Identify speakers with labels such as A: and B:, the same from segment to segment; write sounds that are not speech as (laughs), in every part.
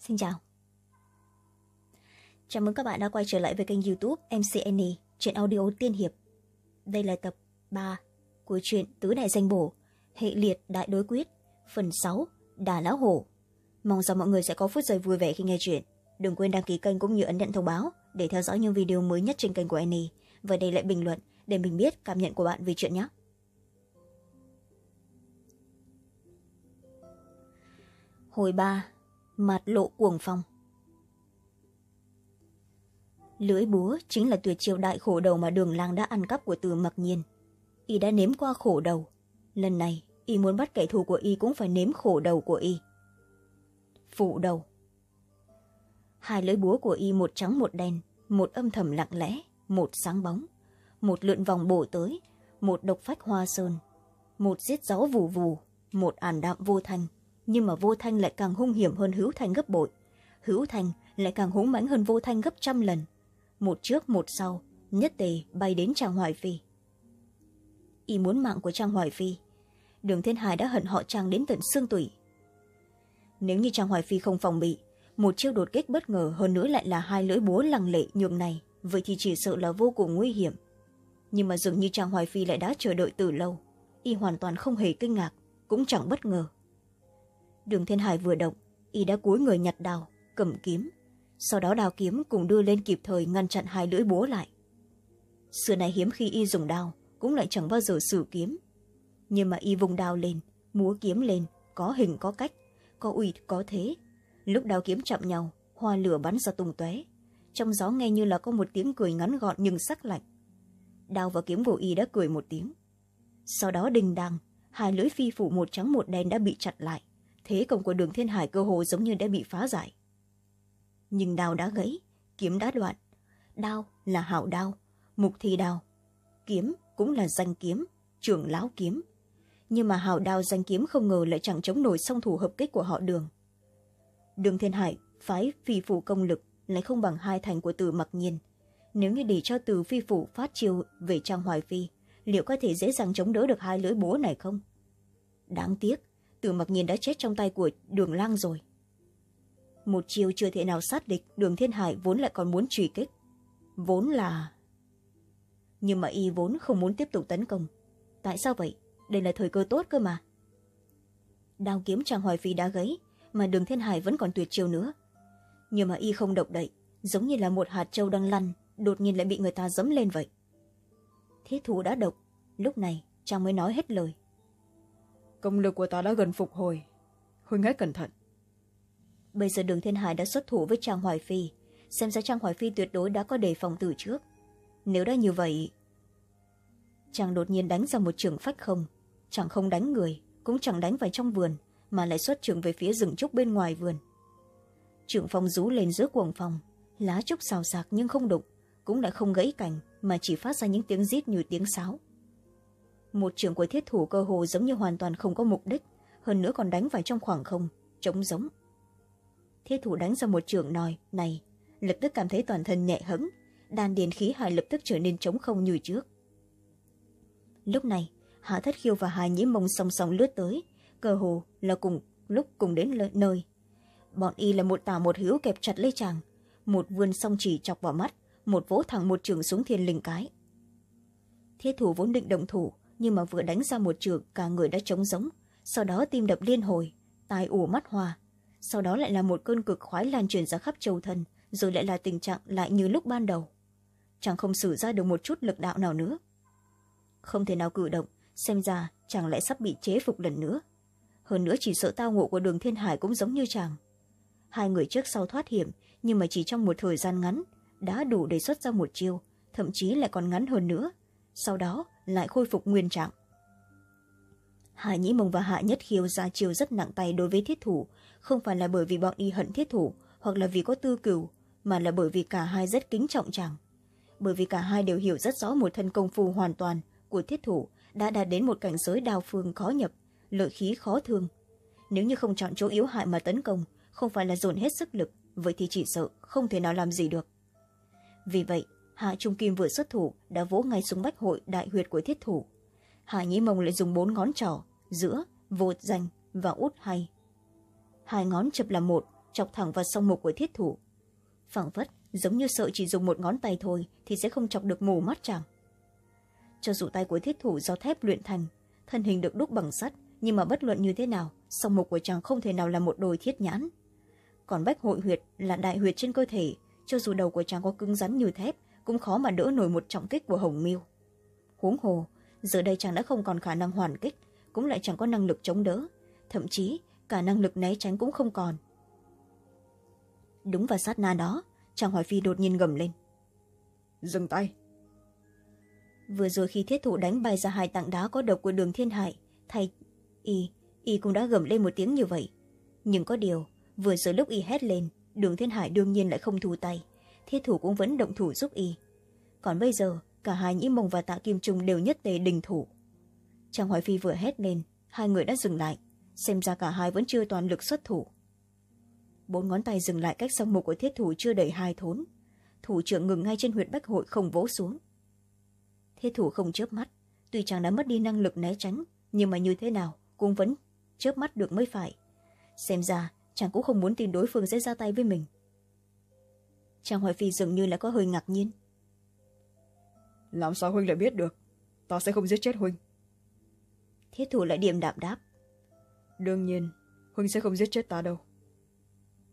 A: xin chào. Chào mừng các bạn đã quay trở lại với kênh youtube mcn chuyện audio tiên hiệp. Đây là tập ba của truyện tứ đại danh bổ, hệ liệt đại đối quyết, phần sáu, đà lão hổ. Mong rằng mọi người sẽ có phút giây vui vẻ khi nghe chuyện. Đừng quên đăng ký kênh cũng như ấn nhận thông báo để theo dõi những video mới nhất trên kênh của annie. Và để lại bình luận để mình biết cảm nhận của bạn về chuyện nhé. Hồi ba mặt lộ cuồng phong. Lưỡi búa chính là tuyệt chiêu đại khổ đầu mà đường lang đã ăn cắp của từ mặc nhiên. Y đã nếm qua khổ đầu. Lần này, y muốn bắt kẻ thù của y cũng phải nếm khổ đầu của y. Phụ đầu. Hai lưỡi búa của y một trắng một đen, một âm thầm lặng lẽ, một sáng bóng, một lượn vòng bổ tới, một độc phách hoa sơn, một giết gió vù vù, một ản đạm vô thanh nhưng mà vô thanh lại càng hung hiểm hơn hữu thanh gấp bội. Hữu thanh lại càng húng mãnh hơn vô thanh gấp trăm lần. Một trước, một sau, nhất tề bay đến trang hoài phi. Y muốn mạng của trang hoài phi. Đường thiên hải đã hận họ trang đến tận xương tủy. Nếu như trang hoài phi không phòng bị, một chiêu đột kích bất ngờ hơn nữa lại là hai lưỡi búa lằng lệ nhường này. Vậy thì chỉ sợ là vô cùng nguy hiểm. Nhưng mà dường như trang hoài phi lại đã chờ đợi từ lâu. Y hoàn toàn không hề kinh ngạc, cũng chẳng bất ngờ đường thiên hải vừa động, y đã cúi người nhặt đào, cầm kiếm. Sau đó đào kiếm cùng đưa lên kịp thời ngăn chặn hai lưỡi búa lại. Xưa này hiếm khi y dùng đao cũng lại chẳng bao giờ sử kiếm. Nhưng mà y vùng đao lên, múa kiếm lên, có hình có cách, có uy, có thế. Lúc đao kiếm chạm nhau, hoa lửa bắn ra tung tóe. Trong gió nghe như là có một tiếng cười ngắn gọn nhưng sắc lạnh. Đao và kiếm của y đã cười một tiếng. Sau đó đình đàng, hai lưỡi phi phủ một trắng một đen đã bị chặt lại thế công của đường thiên hải cơ hồ giống như đã bị phá giải. Nhưng đao đã gãy, kiếm đã đoạn. Đao là hảo đao, mục thi đao. Kiếm cũng là danh kiếm, trưởng lão kiếm. Nhưng mà hảo đao danh kiếm không ngờ lại chẳng chống nổi song thủ hợp kích của họ đường. Đường thiên hải phái phi phủ công lực lại không bằng hai thành của từ mặc nhiên. Nếu như để cho từ phi phủ phát chiêu về trang hoài phi, liệu có thể dễ dàng chống đỡ được hai lưỡi búa này không? Đáng tiếc từ mặc nhiên đã chết trong tay của đường lang rồi. Một chiều chưa thể nào sát địch, đường thiên hải vốn lại còn muốn truy kích. Vốn là nhưng mà y vốn không muốn tiếp tục tấn công. Tại sao vậy? Đây là thời cơ tốt cơ mà. Đao kiếm trang hoài phi đã gãy, mà đường thiên hải vẫn còn tuyệt chiêu nữa. Nhưng mà y không động đậy, giống như là một hạt trâu đang lăn, đột nhiên lại bị người ta dẫm lên vậy. Thiết thủ đã độc, lúc này chàng mới nói hết lời
B: công lực của ta đã gần phục hồi. Huynh hãy cẩn thận.
A: Bây giờ đường thiên hải đã xuất thủ với trang hoài phi. Xem ra trang hoài phi tuyệt đối đã có đề phòng từ trước. Nếu đã như vậy, chàng đột nhiên đánh ra một trường phách không. Chẳng không đánh người, cũng chẳng đánh vào trong vườn, mà lại xuất trường về phía rừng trúc bên ngoài vườn. Trường phong rú lên giữa cuồng phòng lá trúc xào xạc nhưng không đụng, cũng đã không gãy cành, mà chỉ phát ra những tiếng rít như tiếng sáo một trường của thiết thủ cơ hồ giống như hoàn toàn không có mục đích, hơn nữa còn đánh vào trong khoảng không, trống giống. Thiết thủ đánh ra một trường nòi này, lập tức cảm thấy toàn thân nhẹ hẫng, đan điền khí hải lập tức trở nên trống không như trước. Lúc này, hạ thất khiêu và hà nhĩ mông song song lướt tới, cơ hồ là cùng, lúc cùng đến nơi. Bọn y là một tả một hữu kẹp chặt lấy chàng, một vươn song chỉ chọc vào mắt, một vỗ thẳng một trường xuống thiên linh cái. Thiết thủ vốn định động thủ nhưng mà vừa đánh ra một trường, cả người đã trống giống sau đó tim đập liên hồi, tai ủ mắt hoa sau đó lại là một cơn cực khoái lan truyền ra khắp châu thân, rồi lại là tình trạng lại như lúc ban đầu. Chàng không xử ra được một chút lực đạo nào nữa. Không thể nào cử động, xem ra chàng lại sắp bị chế phục lần nữa. Hơn nữa chỉ sợ tao ngộ của đường thiên hải cũng giống như chàng. Hai người trước sau thoát hiểm, nhưng mà chỉ trong một thời gian ngắn, đã đủ để xuất ra một chiêu, thậm chí lại còn ngắn hơn nữa. Sau đó lại khôi phục nguyên trạng. Hạ nhĩ mông và hạ nhất khiêu ra chiêu rất nặng tay đối với thiết thủ. Không phải là bởi vì bọn y hận thiết thủ, hoặc là vì có tư cừu mà là bởi vì cả hai rất kính trọng chàng. Bởi vì cả hai đều hiểu rất rõ một thân công phu hoàn toàn của thiết thủ đã đạt đến một cảnh giới đào phương khó nhập, lợi khí khó thương. Nếu như không chọn chỗ yếu hại mà tấn công, không phải là dồn hết sức lực, vậy thì chỉ sợ không thể nào làm gì được. Vì vậy hạ trung kim vừa xuất thủ, đã vỗ ngay xuống bách hội đại huyệt của thiết thủ. Hạ nhĩ mông lại dùng bốn ngón trỏ, giữa vột danh và út hay. Hai ngón chập làm một, chọc thẳng vào song mục của thiết thủ. Phẳng phất, giống như sợ chỉ dùng một ngón tay thôi thì sẽ không chọc được mù mắt chàng. Cho dù tay của thiết thủ do thép luyện thành, thân hình được đúc bằng sắt, nhưng mà bất luận như thế nào, song mục của chàng không thể nào là một đôi thiết nhãn. Còn bách hội huyệt là đại huyệt trên cơ thể, cho dù đầu của chàng có cứng rắn như thép cũng khó mà đỡ nổi một trọng kích của hồng miêu. Huống hồ giờ đây chàng đã không còn khả năng hoàn kích cũng lại chẳng có năng lực chống đỡ. Thậm chí cả năng lực né tránh cũng không còn. Đúng vào sát na đó chàng hỏi phi đột nhiên gầm lên.
B: Dừng tay.
A: Vừa rồi khi thiết thủ đánh bay ra hai tảng đá có độc của đường thiên hải thay y y cũng đã gầm lên một tiếng như vậy. Nhưng có điều vừa rồi lúc y hét lên đường thiên hải đương nhiên lại không thu tay thiết thủ cũng vẫn động thủ giúp y. Còn bây giờ, cả hai nhĩ mông và tạ kim trung đều nhất tề đình thủ. Trang hoài phi vừa hét lên, hai người đã dừng lại, xem ra cả hai vẫn chưa toàn lực xuất thủ. Bốn ngón tay dừng lại cách song mục của thiết thủ chưa đầy hai thốn. Thủ trưởng ngừng ngay trên huyệt bách hội không vỗ xuống. Thiết thủ không chớp mắt, tuy chàng đã mất đi năng lực né tránh, nhưng mà như thế nào cũng vẫn chớp mắt được mới phải. Xem ra, chàng cũng không muốn tin đối phương sẽ ra tay với mình chàng hoài phi dường như là có hơi ngạc nhiên.
B: Làm sao huynh lại biết được? Ta sẽ không giết chết huynh.
A: Thiết thủ lại điềm đạm đáp.
B: Đương nhiên huynh sẽ không giết chết ta đâu.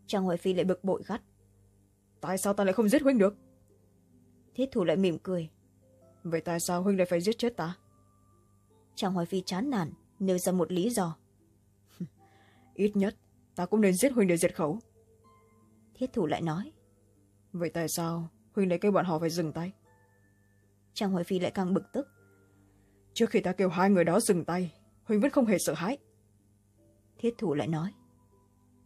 A: Chàng hoài phi lại bực bội gắt.
B: Tại sao ta lại không giết huynh được?
A: Thiết thủ lại mỉm cười.
B: Vậy tại sao huynh lại phải giết chết ta?
A: Chàng hoài phi chán nản nêu ra một lý do. (laughs)
B: Ít nhất ta cũng nên giết huynh để diệt khẩu.
A: Thiết thủ lại nói
B: vậy tại sao huynh lại kêu bọn họ phải dừng tay?
A: Chàng hoài phi lại càng bực tức.
B: Trước khi ta kêu hai người đó dừng tay huynh vẫn không hề sợ hãi.
A: Thiết thủ lại nói.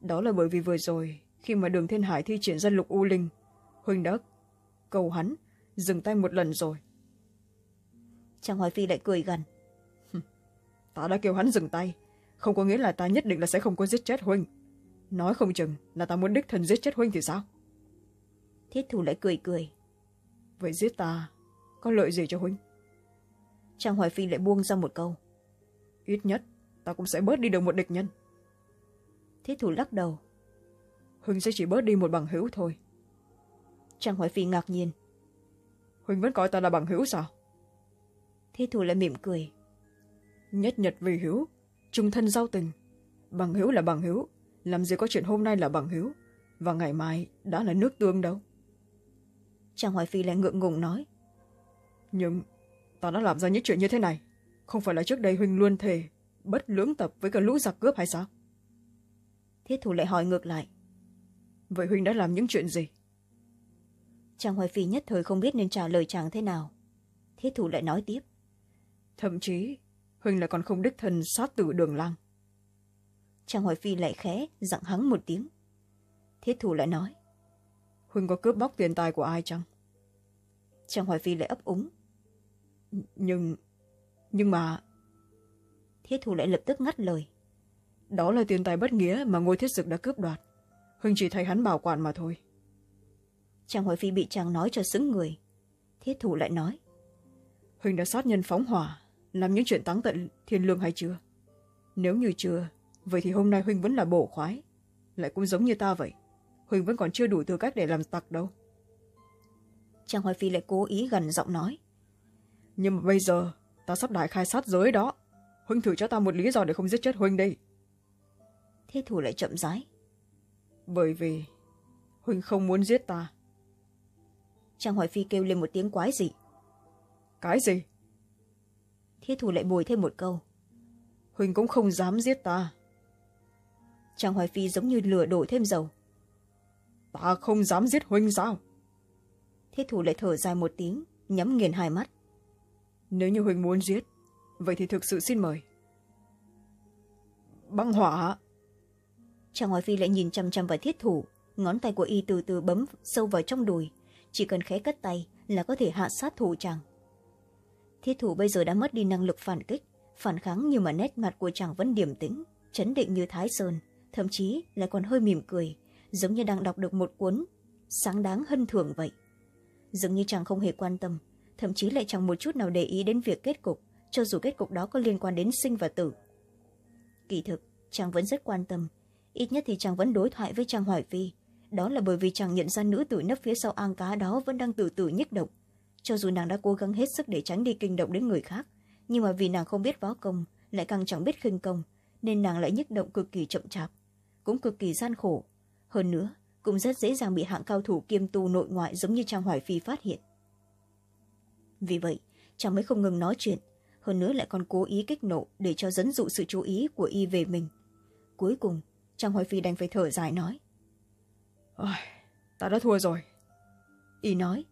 B: Đó là bởi vì vừa rồi khi mà đường thiên hải thi triển dân lục u linh huynh đã cầu hắn dừng tay một lần rồi.
A: Chàng hoài phi lại cười gần.
B: Ta đã kêu hắn dừng tay không có nghĩa là ta nhất định là sẽ không có giết chết huynh. Nói không chừng là ta muốn đích thân giết chết huynh thì sao
A: thiết thủ lại cười cười.
B: Vậy giết ta có lợi gì cho huynh
A: trang hoài phi lại buông ra một câu.
B: Ít nhất ta cũng sẽ bớt đi được một địch nhân.
A: Thiết thủ lắc đầu.
B: Huynh sẽ chỉ bớt đi một bằng hữu thôi.
A: Trang hoài phi ngạc nhiên.
B: Huynh vẫn coi ta là bằng hữu sao?
A: Thiết thủ lại mỉm cười.
B: Nhất nhật vì hữu trung thân giao tình. Bằng hữu là bằng hữu làm gì có chuyện hôm nay là bằng hữu. Và ngày mai đã là nước tương đâu
A: trang hoài phi lại ngượng ngùng nói.
B: Nhưng ta đã làm ra những chuyện như thế này. Không phải là trước đây huynh luôn thề bất lưỡng tập với cả lũ giặc cướp hay sao?
A: Thiết thủ lại hỏi ngược lại.
B: Vậy huynh đã làm những chuyện gì?
A: Trang hoài phi nhất thời không biết nên trả lời chàng thế nào. Thiết thủ lại nói tiếp.
B: Thậm chí huynh lại còn không đích thân sát tử đường lang.
A: Trang hoài phi lại khẽ dặn hắng một tiếng. Thiết thủ lại nói
B: huynh có cướp bóc tiền tài của ai chăng?
A: Trang hoài phi lại ấp úng.
B: Nhưng nhưng mà
A: thiết thủ lại lập tức ngắt lời.
B: Đó là tiền tài bất nghĩa mà ngôi thiết dực đã cướp đoạt. Huynh chỉ thay hắn bảo quản mà thôi.
A: Trang hoài phi bị chàng nói cho xứng người. Thiết thủ lại nói.
B: Huynh đã sát nhân phóng hỏa làm những chuyện táng tận thiên lương hay chưa? Nếu như chưa vậy thì hôm nay huynh vẫn là bổ khoái. Lại cũng giống như ta vậy huynh vẫn còn chưa đủ tư cách để làm tặc đâu.
A: Trang hoài phi lại cố ý gần giọng nói.
B: Nhưng mà bây giờ ta sắp đại khai sát giới đó. Huynh thử cho ta một lý do để không giết chết huynh đây
A: thiết thủ lại chậm rãi.
B: Bởi vì huynh không muốn giết ta.
A: Trang hoài phi kêu lên một tiếng quái dị.
B: Cái gì?
A: Thiết thủ lại bồi thêm một câu.
B: Huynh cũng không dám giết ta.
A: Trang hoài phi giống như lửa đổ thêm dầu
B: ta không dám giết huynh sao?
A: Thiết thủ lại thở dài một tiếng nhắm nghiền hai mắt.
B: Nếu như huynh muốn giết vậy thì thực sự xin mời. Băng hỏa
A: trang hoài phi lại nhìn chăm chăm vào thiết thủ ngón tay của y từ từ bấm sâu vào trong đùi chỉ cần khẽ cất tay là có thể hạ sát thủ chàng. Thiết thủ bây giờ đã mất đi năng lực phản kích phản kháng nhưng mà nét mặt của chàng vẫn điềm tĩnh chấn định như thái sơn thậm chí lại còn hơi mỉm cười giống như đang đọc được một cuốn sáng đáng hân thưởng vậy. Dường như chàng không hề quan tâm, thậm chí lại chẳng một chút nào để ý đến việc kết cục, cho dù kết cục đó có liên quan đến sinh và tử. Kỳ thực, chàng vẫn rất quan tâm, ít nhất thì chàng vẫn đối thoại với chàng hoài Vi. đó là bởi vì chàng nhận ra nữ tử nấp phía sau ang cá đó vẫn đang từ từ nhích động. Cho dù nàng đã cố gắng hết sức để tránh đi kinh động đến người khác, nhưng mà vì nàng không biết võ công, lại càng chẳng biết khinh công, nên nàng lại nhích động cực kỳ chậm chạp, cũng cực kỳ gian khổ hơn nữa cũng rất dễ dàng bị hạng cao thủ kiêm tu nội ngoại giống như trang hoài phi phát hiện. Vì vậy chàng mới không ngừng nói chuyện hơn nữa lại còn cố ý kích nộ để cho dẫn dụ sự chú ý của y về mình. Cuối cùng trang hoài phi đành phải thở dài nói.
B: Ôi, ta đã thua rồi.
A: Y nói.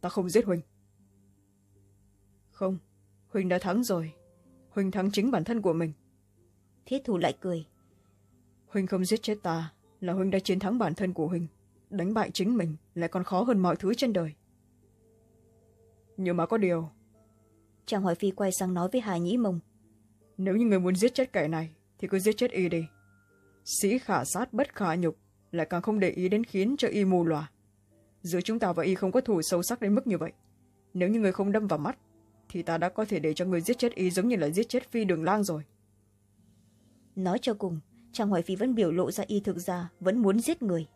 B: Ta không giết huỳnh. Không huỳnh đã thắng rồi. Huỳnh thắng chính bản thân của mình.
A: Thiết thủ lại cười.
B: Huỳnh không giết chết ta là huỳnh đã chiến thắng bản thân của huỳnh đánh bại chính mình lại còn khó hơn mọi thứ trên đời. Nhưng mà có điều
A: chàng hỏi phi quay sang nói với hà nhĩ mông.
B: nếu như người muốn giết chết kẻ này thì cứ giết chết y đi. Sĩ khả sát bất khả nhục lại càng không để ý đến khiến cho y mù lòa giữa chúng ta và y không có thù sâu sắc đến mức như vậy. Nếu như người không đâm vào mắt thì ta đã có thể để cho người giết chết y giống như là giết chết phi đường lang rồi.
A: Nói cho cùng chàng hoài phi vẫn biểu lộ ra y thực ra, vẫn muốn giết người.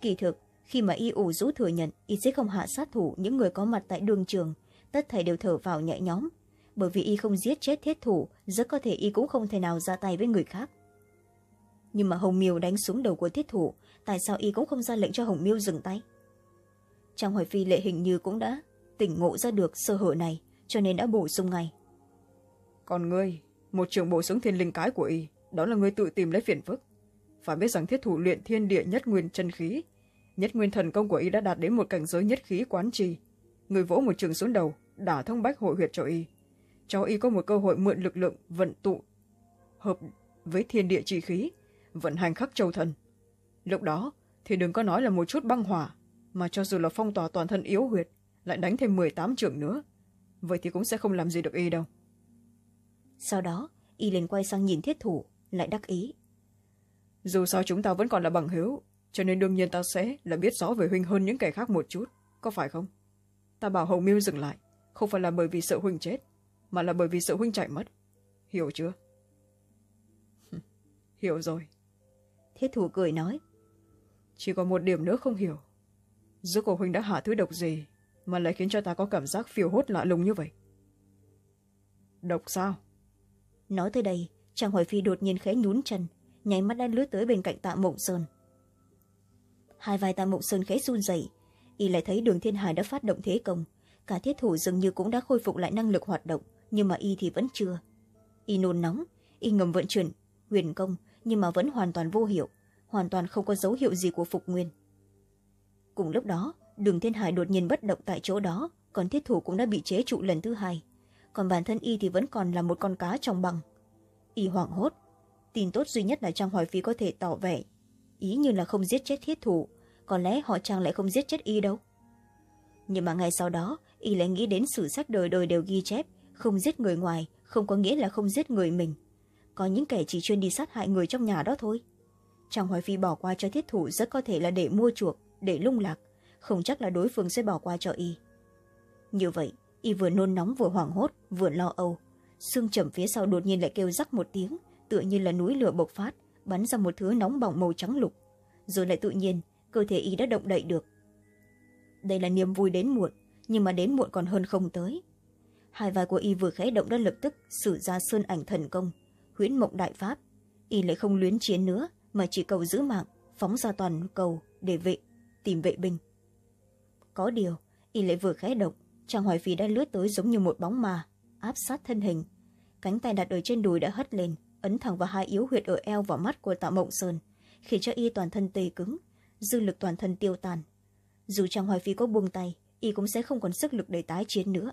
A: Kỳ thực, khi mà y ủ rũ thừa nhận, y sẽ không hạ sát thủ những người có mặt tại đường trường, tất thảy đều thở vào nhẹ nhõm. Bởi vì y không giết chết thiết thủ, rất có thể y cũng không thể nào ra tay với người khác. Nhưng mà hồng miêu đánh xuống đầu của thiết thủ, tại sao y cũng không ra lệnh cho hồng miêu dừng tay? Trang hoài phi lệ hình như cũng đã tỉnh ngộ ra được sơ hở này, cho nên đã bổ sung ngay.
B: Còn ngươi, một trường bổ sung thiên linh cái của y đó là người tự tìm lấy phiền phức. Phải biết rằng thiết thủ luyện thiên địa nhất nguyên chân khí. Nhất nguyên thần công của y đã đạt đến một cảnh giới nhất khí quán trì. Người vỗ một trường xuống đầu, đả thông bách hội huyệt cho y. Cho y có một cơ hội mượn lực lượng vận tụ, hợp với thiên địa chi khí, vận hành khắc châu thần. Lúc đó, thì đừng có nói là một chút băng hỏa, mà cho dù là phong tỏa toàn thân yếu huyệt, lại đánh thêm m tám trưởng nữa, vậy thì cũng sẽ không làm gì được y đâu.
A: Sau đó, y liền quay sang nhìn thiết thủ lại đắc ý.
B: Dù sao chúng ta vẫn còn là bằng hữu cho nên đương nhiên ta sẽ là biết rõ về huynh hơn những kẻ khác một chút có phải không? Ta bảo hồng miêu dừng lại không phải là bởi vì sợ huynh chết mà là bởi vì sợ huynh chạy mất. Hiểu chưa? (laughs) Hiểu rồi.
A: Thiết thủ cười nói
B: chỉ còn một điểm nữa không hiểu. Giữa cổ huynh đã hạ thứ độc gì mà lại khiến cho ta có cảm giác phiêu hốt lạ lùng như vậy? Độc sao?
A: Nói tới đây chàng hoài phi đột nhiên khẽ nhún chân, nháy mắt đã lướt tới bên cạnh tạ mộng sơn. Hai vai tạ mộng sơn khẽ run rẩy, y lại thấy đường thiên hải đã phát động thế công, cả thiết thủ dường như cũng đã khôi phục lại năng lực hoạt động, nhưng mà y thì vẫn chưa. Y nôn nóng, y ngầm vận chuyển, huyền công, nhưng mà vẫn hoàn toàn vô hiệu, hoàn toàn không có dấu hiệu gì của phục nguyên. Cùng lúc đó, đường thiên hải đột nhiên bất động tại chỗ đó, còn thiết thủ cũng đã bị chế trụ lần thứ hai, còn bản thân y thì vẫn còn là một con cá trong bằng y hoảng hốt. Tin tốt duy nhất là trang hoài phi có thể tỏ vẻ ý như là không giết chết thiết thủ, có lẽ họ trang lại không giết chết y đâu. Nhưng mà ngay sau đó, y lại nghĩ đến sử sách đời đời đều ghi chép, không giết người ngoài, không có nghĩa là không giết người mình. Có những kẻ chỉ chuyên đi sát hại người trong nhà đó thôi. Trang hoài phi bỏ qua cho thiết thủ rất có thể là để mua chuộc, để lung lạc, không chắc là đối phương sẽ bỏ qua cho y. Như vậy, y vừa nôn nóng vừa hoảng hốt, vừa lo âu xương chẩm phía sau đột nhiên lại kêu rắc một tiếng, tựa như là núi lửa bộc phát, bắn ra một thứ nóng bỏng màu trắng lục. Rồi lại tự nhiên, cơ thể y đã động đậy được. Đây là niềm vui đến muộn, nhưng mà đến muộn còn hơn không tới. Hai vai của y vừa khẽ động đã lập tức sử ra sơn ảnh thần công, huyễn mộng đại pháp. Y lại không luyến chiến nữa, mà chỉ cầu giữ mạng, phóng ra toàn cầu để vệ, tìm vệ binh. Có điều, y lại vừa khẽ động chàng hoài phi đã lướt tới giống như một bóng ma áp sát thân hình. Cánh tay đặt ở trên đùi đã hất lên ấn thẳng vào hai yếu huyệt ở eo và mắt của tạ mộng sơn khiến cho y toàn thân tê cứng dư lực toàn thân tiêu tàn dù chàng hoài phi có buông tay y cũng sẽ không còn sức lực để tái chiến nữa.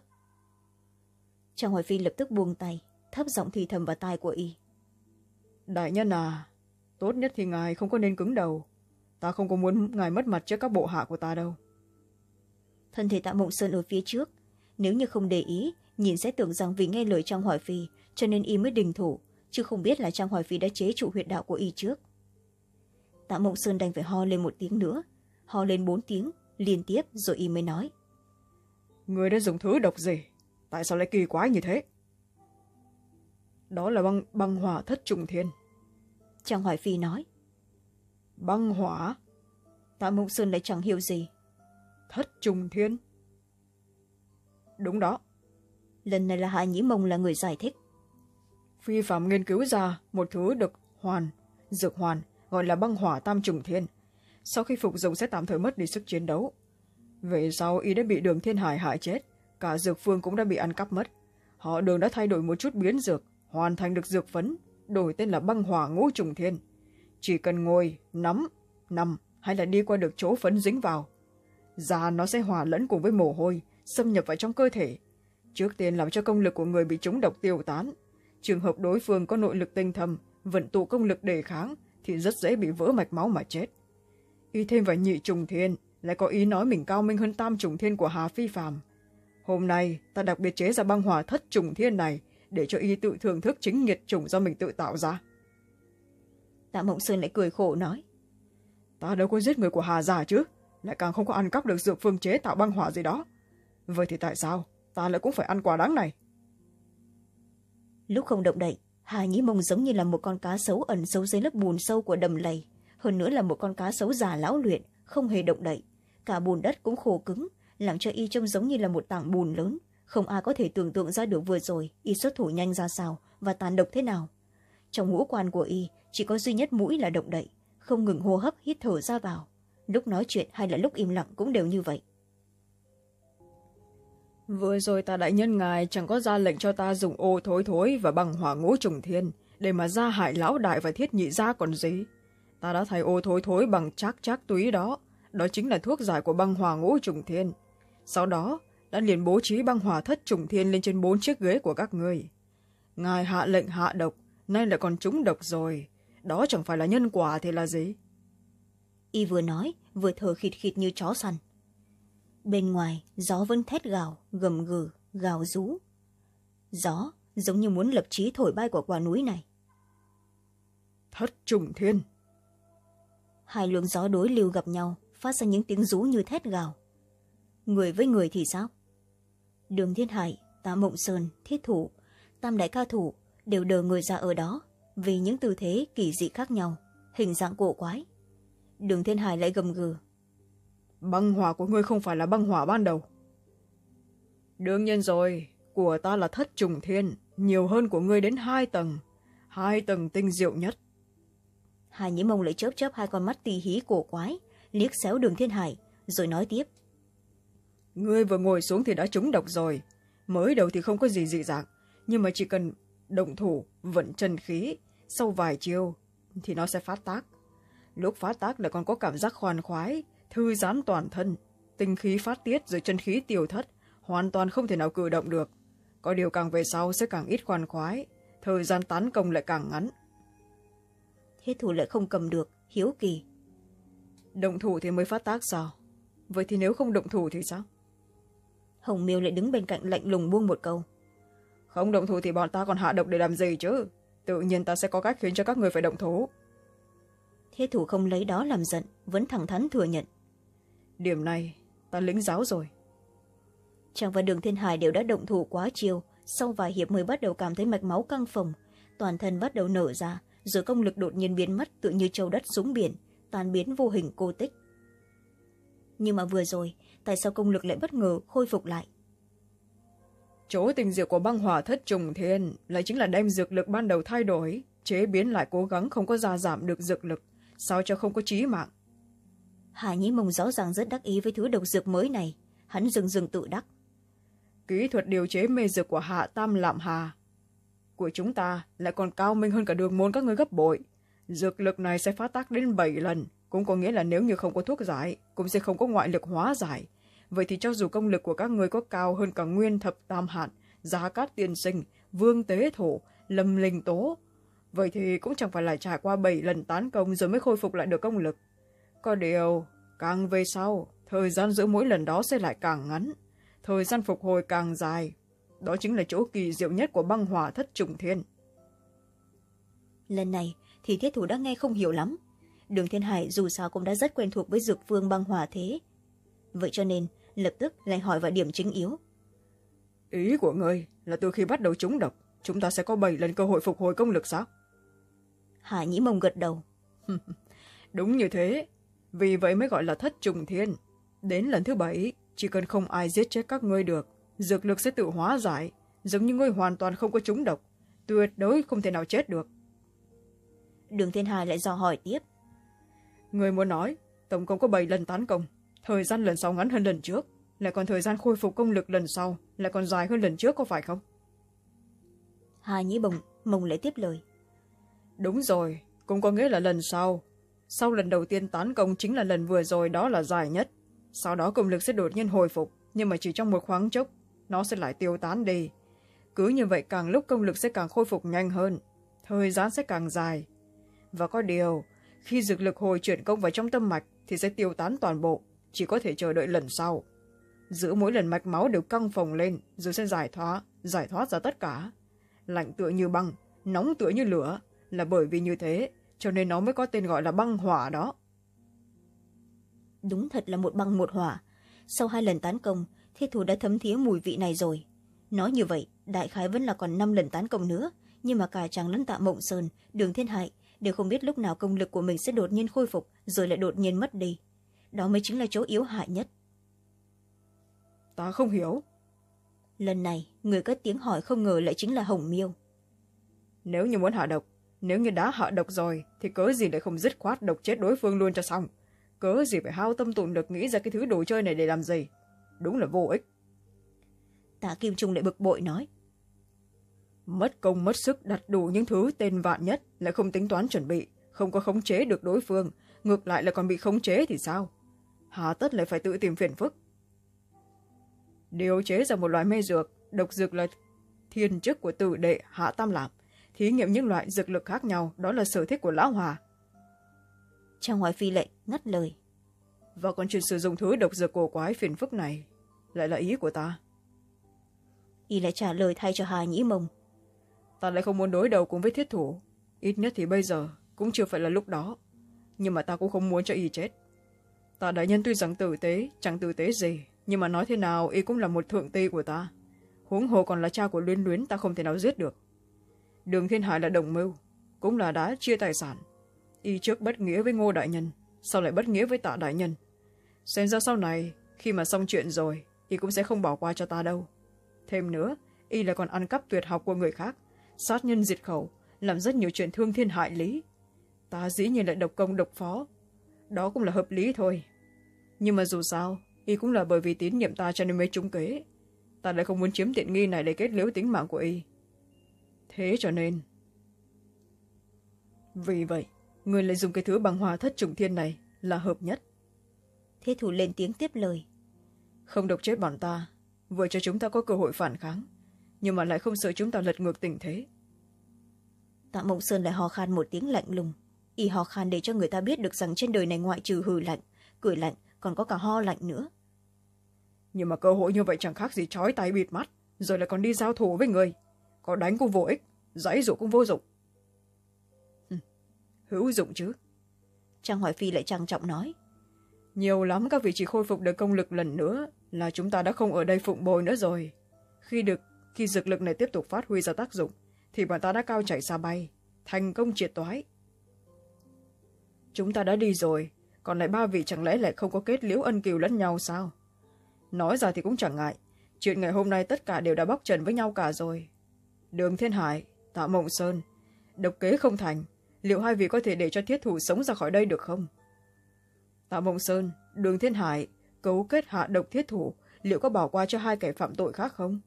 A: Chàng hoài phi lập tức buông tay thấp giọng thì thầm vào tai của y.
B: Đại nhân à tốt nhất thì ngài không có nên cứng đầu. Ta không có muốn ngài mất mặt trước các bộ hạ của ta đâu.
A: Thân thể tạ mộng sơn ở phía trước nếu như không để ý nhìn sẽ tưởng rằng vì nghe lời trang hoài phi cho nên y mới đình thủ chứ không biết là trang hoài phi đã chế trụ huyệt đạo của y trước. Tạ mộng sơn đành phải ho lên một tiếng nữa ho lên bốn tiếng liên tiếp rồi y mới nói.
B: Người đã dùng thứ độc gì? Tại sao lại kỳ quái như thế? Đó là băng băng hỏa thất trùng thiên.
A: Trang hoài phi nói.
B: Băng hỏa?
A: Tạ mộng sơn lại chẳng hiểu gì.
B: Thất trùng thiên. Đúng đó
A: lần này là hạ nhĩ mông là người giải thích.
B: Phi phạm nghiên cứu ra một thứ được hoàn, dược hoàn, gọi là băng hỏa tam trùng thiên. Sau khi phục dụng sẽ tạm thời mất đi sức chiến đấu. Về sau y đã bị đường thiên hải hại chết? Cả dược phương cũng đã bị ăn cắp mất. Họ đường đã thay đổi một chút biến dược, hoàn thành được dược phấn, đổi tên là băng hỏa ngũ trùng thiên. Chỉ cần ngồi, nắm, nằm hay là đi qua được chỗ phấn dính vào, da nó sẽ hòa lẫn cùng với mồ hôi, xâm nhập vào trong cơ thể trước tiên làm cho công lực của người bị trúng độc tiêu tán. Trường hợp đối phương có nội lực tinh thầm vận tụ công lực đề kháng thì rất dễ bị vỡ mạch máu mà chết. Y thêm vào nhị trùng thiên lại có ý nói mình cao minh hơn tam trùng thiên của hà phi phàm. Hôm nay ta đặc biệt chế ra băng hỏa thất trùng thiên này để cho y tự thưởng thức chính nhiệt trùng do mình tự tạo ra.
A: Tạ mộng sơn lại cười khổ nói
B: ta đâu có giết người của hà già chứ lại càng không có ăn cắp được dược phương chế tạo băng hỏa gì đó. Vậy thì tại sao ta lại cũng phải ăn quả đắng này.
A: Lúc không động đậy, hà nhĩ mông giống như là một con cá sấu ẩn sâu dưới lớp bùn sâu của đầm lầy, hơn nữa là một con cá sấu già lão luyện, không hề động đậy. Cả bùn đất cũng khô cứng, làm cho y trông giống như là một tảng bùn lớn. Không ai có thể tưởng tượng ra được vừa rồi y xuất thủ nhanh ra sao và tàn độc thế nào. Trong ngũ quan của y, chỉ có duy nhất mũi là động đậy, không ngừng hô hấp, hít thở ra vào. Lúc nói chuyện hay là lúc im lặng cũng đều như vậy
B: vừa rồi ta đại nhân ngài chẳng có ra lệnh cho ta dùng ô thối thối và bằng hỏa ngũ trùng thiên để mà ra hại lão đại và thiết nhị gia còn gì. Ta đã thay ô thối thối bằng chác chác túy đó. Đó chính là thuốc giải của băng hỏa ngũ trùng thiên. Sau đó, đã liền bố trí băng hỏa thất trùng thiên lên trên bốn chiếc ghế của các ngươi. Ngài hạ lệnh hạ độc, nay lại còn trúng độc rồi. Đó chẳng phải là nhân quả thì là gì?
A: Y vừa nói, vừa thở khịt khịt như chó săn bên ngoài gió vẫn thét gào gầm gừ gào rú. Gió giống như muốn lập trí thổi bay của quả núi này.
B: Thất trùng thiên.
A: Hai luồng gió đối lưu gặp nhau phát ra những tiếng rú như thét gào. Người với người thì sao? Đường thiên hải tá mộng sơn thiết thủ tam đại ca thủ đều đờ người ra ở đó vì những tư thế kỳ dị khác nhau hình dạng cổ quái. Đường thiên hải lại gầm gừ
B: băng hỏa của ngươi không phải là băng hỏa ban đầu. Đương nhiên rồi của ta là thất trùng thiên nhiều hơn của ngươi đến hai tầng hai tầng tinh diệu nhất.
A: Hai nhĩ mông lại chớp chớp hai con mắt tì hí cổ quái liếc xéo đường thiên hải rồi nói tiếp.
B: Ngươi vừa ngồi xuống thì đã trúng độc rồi mới đầu thì không có gì dị dạng nhưng mà chỉ cần động thủ vận chân khí sau vài chiêu thì nó sẽ phát tác. Lúc phát tác lại còn có cảm giác khoan khoái thư giãn toàn thân tinh khí phát tiết rồi chân khí tiêu thất hoàn toàn không thể nào cử động được. Có điều càng về sau sẽ càng ít khoan khoái thời gian tán công lại càng ngắn.
A: Thế thủ lại không cầm được hiếu kỳ.
B: Động thủ thì mới phát tác sao? Vậy thì nếu không động thủ thì sao?
A: Hồng miêu lại đứng bên cạnh lạnh lùng buông một câu.
B: Không động thủ thì bọn ta còn hạ độc để làm gì chứ? Tự nhiên ta sẽ có cách khiến cho các người phải động thủ.
A: Thế thủ không lấy đó làm giận vẫn thẳng thắn thừa nhận
B: điểm này ta lĩnh giáo rồi.
A: Chàng và đường thiên hải đều đã động thủ quá chiều sau vài hiệp mới bắt đầu cảm thấy mạch máu căng phồng. Toàn thân bắt đầu nở ra rồi công lực đột nhiên biến mất tự như châu đất xuống biển tan biến vô hình cô tích. Nhưng mà vừa rồi tại sao công lực lại bất ngờ khôi phục lại?
B: Chỗ tình diệu của băng hỏa thất trùng thiên lại chính là đem dược lực ban đầu thay đổi chế biến lại cố gắng không có gia giảm được dược lực sao cho không có trí mạng
A: hà nhĩ mông rõ ràng rất đắc ý với thứ độc dược mới này. Hắn dừng dừng tự đắc.
B: Kỹ thuật điều chế mê dược của hạ tam lạm hà. Của chúng ta lại còn cao minh hơn cả đường môn các người gấp bội. Dược lực này sẽ phát tác đến bảy lần, cũng có nghĩa là nếu như không có thuốc giải, cũng sẽ không có ngoại lực hóa giải. Vậy thì cho dù công lực của các người có cao hơn cả nguyên thập tam hạn, giá cát tiên sinh, vương tế thổ, lâm linh tố, vậy thì cũng chẳng phải là trải qua bảy lần tán công rồi mới khôi phục lại được công lực có điều càng về sau thời gian giữa mỗi lần đó sẽ lại càng ngắn. Thời gian phục hồi càng dài đó chính là chỗ kỳ diệu nhất của băng hỏa thất trùng thiên.
A: Lần này thì thiết thủ đã nghe không hiểu lắm. Đường thiên hải dù sao cũng đã rất quen thuộc với dược phương băng hỏa thế. Vậy cho nên lập tức lại hỏi vào điểm chính yếu.
B: Ý của ngươi là từ khi bắt đầu trúng độc chúng ta sẽ có bảy lần cơ hội phục hồi công lực sao?
A: Hà nhĩ mông gật đầu. (laughs)
B: Đúng như thế vì vậy mới gọi là thất trùng thiên. Đến lần thứ bảy chỉ cần không ai giết chết các ngươi được dược lực sẽ tự hóa giải giống như ngươi hoàn toàn không có trúng độc tuyệt đối không thể nào chết được.
A: Đường thiên hải lại dò hỏi tiếp.
B: Người muốn nói tổng cộng có bảy lần tấn công thời gian lần sau ngắn hơn lần trước lại còn thời gian khôi phục công lực lần sau lại còn dài hơn lần trước có phải không?
A: Hà nhĩ bồng mông lại tiếp lời.
B: Đúng rồi cũng có nghĩa là lần sau sau lần đầu tiên tấn công chính là lần vừa rồi, đó là dài nhất. Sau đó công lực sẽ đột nhiên hồi phục, nhưng mà chỉ trong một khoáng chốc, nó sẽ lại tiêu tán đi. Cứ như vậy càng lúc công lực sẽ càng khôi phục nhanh hơn, thời gian sẽ càng dài. Và có điều, khi dược lực hồi chuyển công vào trong tâm mạch thì sẽ tiêu tán toàn bộ, chỉ có thể chờ đợi lần sau. Giữa mỗi lần mạch máu đều căng phồng lên, rồi sẽ giải thoát giải thoát ra tất cả. Lạnh tựa như băng, nóng tựa như lửa, là bởi vì như thế cho nên nó mới có tên gọi là băng hỏa đó.
A: Đúng thật là một băng một hỏa. Sau hai lần tấn công thiết thủ đã thấm thía mùi vị này rồi. Nói như vậy đại khái vẫn là còn năm lần tấn công nữa. Nhưng mà cả chàng lẫn tạ mộng sơn đường thiên hại đều không biết lúc nào công lực của mình sẽ đột nhiên khôi phục rồi lại đột nhiên mất đi. Đó mới chính là chỗ yếu hại nhất.
B: Ta không hiểu.
A: Lần này người cất tiếng hỏi không ngờ lại chính là hồng miêu.
B: Nếu như muốn hạ độc nếu như đã hạ độc rồi thì cớ gì lại không dứt khoát độc chết đối phương luôn cho xong? Cớ gì phải hao tâm tụn lực nghĩ ra cái thứ đồ chơi này để làm gì? Đúng là vô ích.
A: Tạ kim trung lại bực bội nói.
B: Mất công mất sức đặt đủ những thứ tên vạn nhất lại không tính toán chuẩn bị không có khống chế được đối phương ngược lại là còn bị khống chế thì sao? Hà tất lại phải tự tìm phiền phức. Điều chế ra một loại mê dược độc dược là thiên chức của tử đệ hạ tam lạc thí nghiệm những loại dược lực khác nhau đó là sở thích của lão hòa.
A: Trang hoài phi lệ ngắt lời.
B: Và còn chuyện sử dụng thứ độc dược cổ quái phiền phức này lại là ý của ta.
A: Y lại trả lời thay cho hà nhĩ mông.
B: Ta lại không muốn đối đầu cùng với thiết thủ. Ít nhất thì bây giờ cũng chưa phải là lúc đó. Nhưng mà ta cũng không muốn cho y chết. Ta đại nhân tuy rằng tử tế chẳng tử tế gì nhưng mà nói thế nào y cũng là một thượng ti của ta. Huống hồ còn là cha của luyến luyến ta không thể nào giết được đường thiên hải là đồng mưu, cũng là đã chia tài sản. Y trước bất nghĩa với ngô đại nhân, sau lại bất nghĩa với tạ đại nhân. Xem ra sau này, khi mà xong chuyện rồi, y cũng sẽ không bỏ qua cho ta đâu. Thêm nữa, y là còn ăn cắp tuyệt học của người khác, sát nhân diệt khẩu, làm rất nhiều chuyện thương thiên hại lý. Ta dĩ nhiên lại độc công độc phó, đó cũng là hợp lý thôi. Nhưng mà dù sao, y cũng là bởi vì tín nhiệm ta cho nên mới trúng kế. Ta lại không muốn chiếm tiện nghi này để kết liễu tính mạng của y thế cho nên. Vì vậy người lại dùng cái thứ bằng hòa thất trùng thiên này là hợp nhất.
A: Thế thủ lên tiếng tiếp lời.
B: Không độc chết bọn ta vừa cho chúng ta có cơ hội phản kháng nhưng mà lại không sợ chúng ta lật ngược tình thế.
A: Tạ mộng sơn lại hò khan một tiếng lạnh lùng. Y hò khan để cho người ta biết được rằng trên đời này ngoại trừ hừ lạnh cười lạnh còn có cả ho lạnh nữa.
B: Nhưng mà cơ hội như vậy chẳng khác gì trói tay bịt mắt rồi lại còn đi giao thủ với người có đánh cũng vô ích dãy dụ cũng vô dụng. Hữu dụng chứ.
A: Trang hoài phi lại trang trọng nói.
B: Nhiều lắm các vị chỉ khôi phục được công lực lần nữa là chúng ta đã không ở đây phụng bồi nữa rồi. Khi được khi dược lực này tiếp tục phát huy ra tác dụng thì bọn ta đã cao chạy xa bay thành công triệt toái. Chúng ta đã đi rồi còn lại ba vị chẳng lẽ lại không có kết liễu ân kiều lẫn nhau sao? Nói ra thì cũng chẳng ngại chuyện ngày hôm nay tất cả đều đã bóc trần với nhau cả rồi đường thiên hải, tạ mộng sơn. Độc kế không thành, liệu hai vị có thể để cho thiết thủ sống ra khỏi đây được không? Tạ mộng sơn, đường thiên hải, cấu kết hạ độc thiết thủ, liệu có bỏ qua cho hai kẻ phạm tội khác không?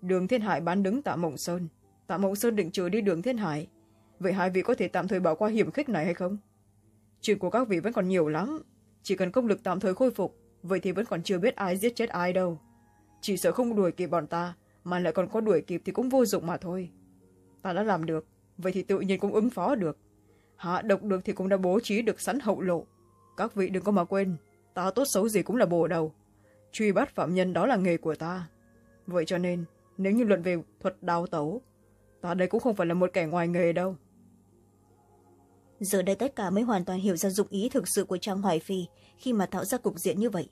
B: Đường thiên hải bán đứng tạ mộng sơn. Tạ mộng sơn định trừ đi đường thiên hải. Vậy hai vị có thể tạm thời bỏ qua hiểm khích này hay không? Chuyện của các vị vẫn còn nhiều lắm. Chỉ cần công lực tạm thời khôi phục, vậy thì vẫn còn chưa biết ai giết chết ai đâu. Chỉ sợ không đuổi kịp bọn ta mà lại còn có đuổi kịp thì cũng vô dụng mà thôi. Ta đã làm được, vậy thì tự nhiên cũng ứng phó được. Hạ độc được thì cũng đã bố trí được sẵn hậu lộ. Các vị đừng có mà quên, ta tốt xấu gì cũng là bồ đầu. Truy bắt phạm nhân đó là nghề của ta. Vậy cho nên, nếu như luận về thuật đào tấu ta đây cũng không phải là một kẻ ngoài nghề đâu.
A: Giờ đây tất cả mới hoàn toàn hiểu ra dụng ý thực sự của trang hoài phi khi mà tạo ra cục diện như vậy.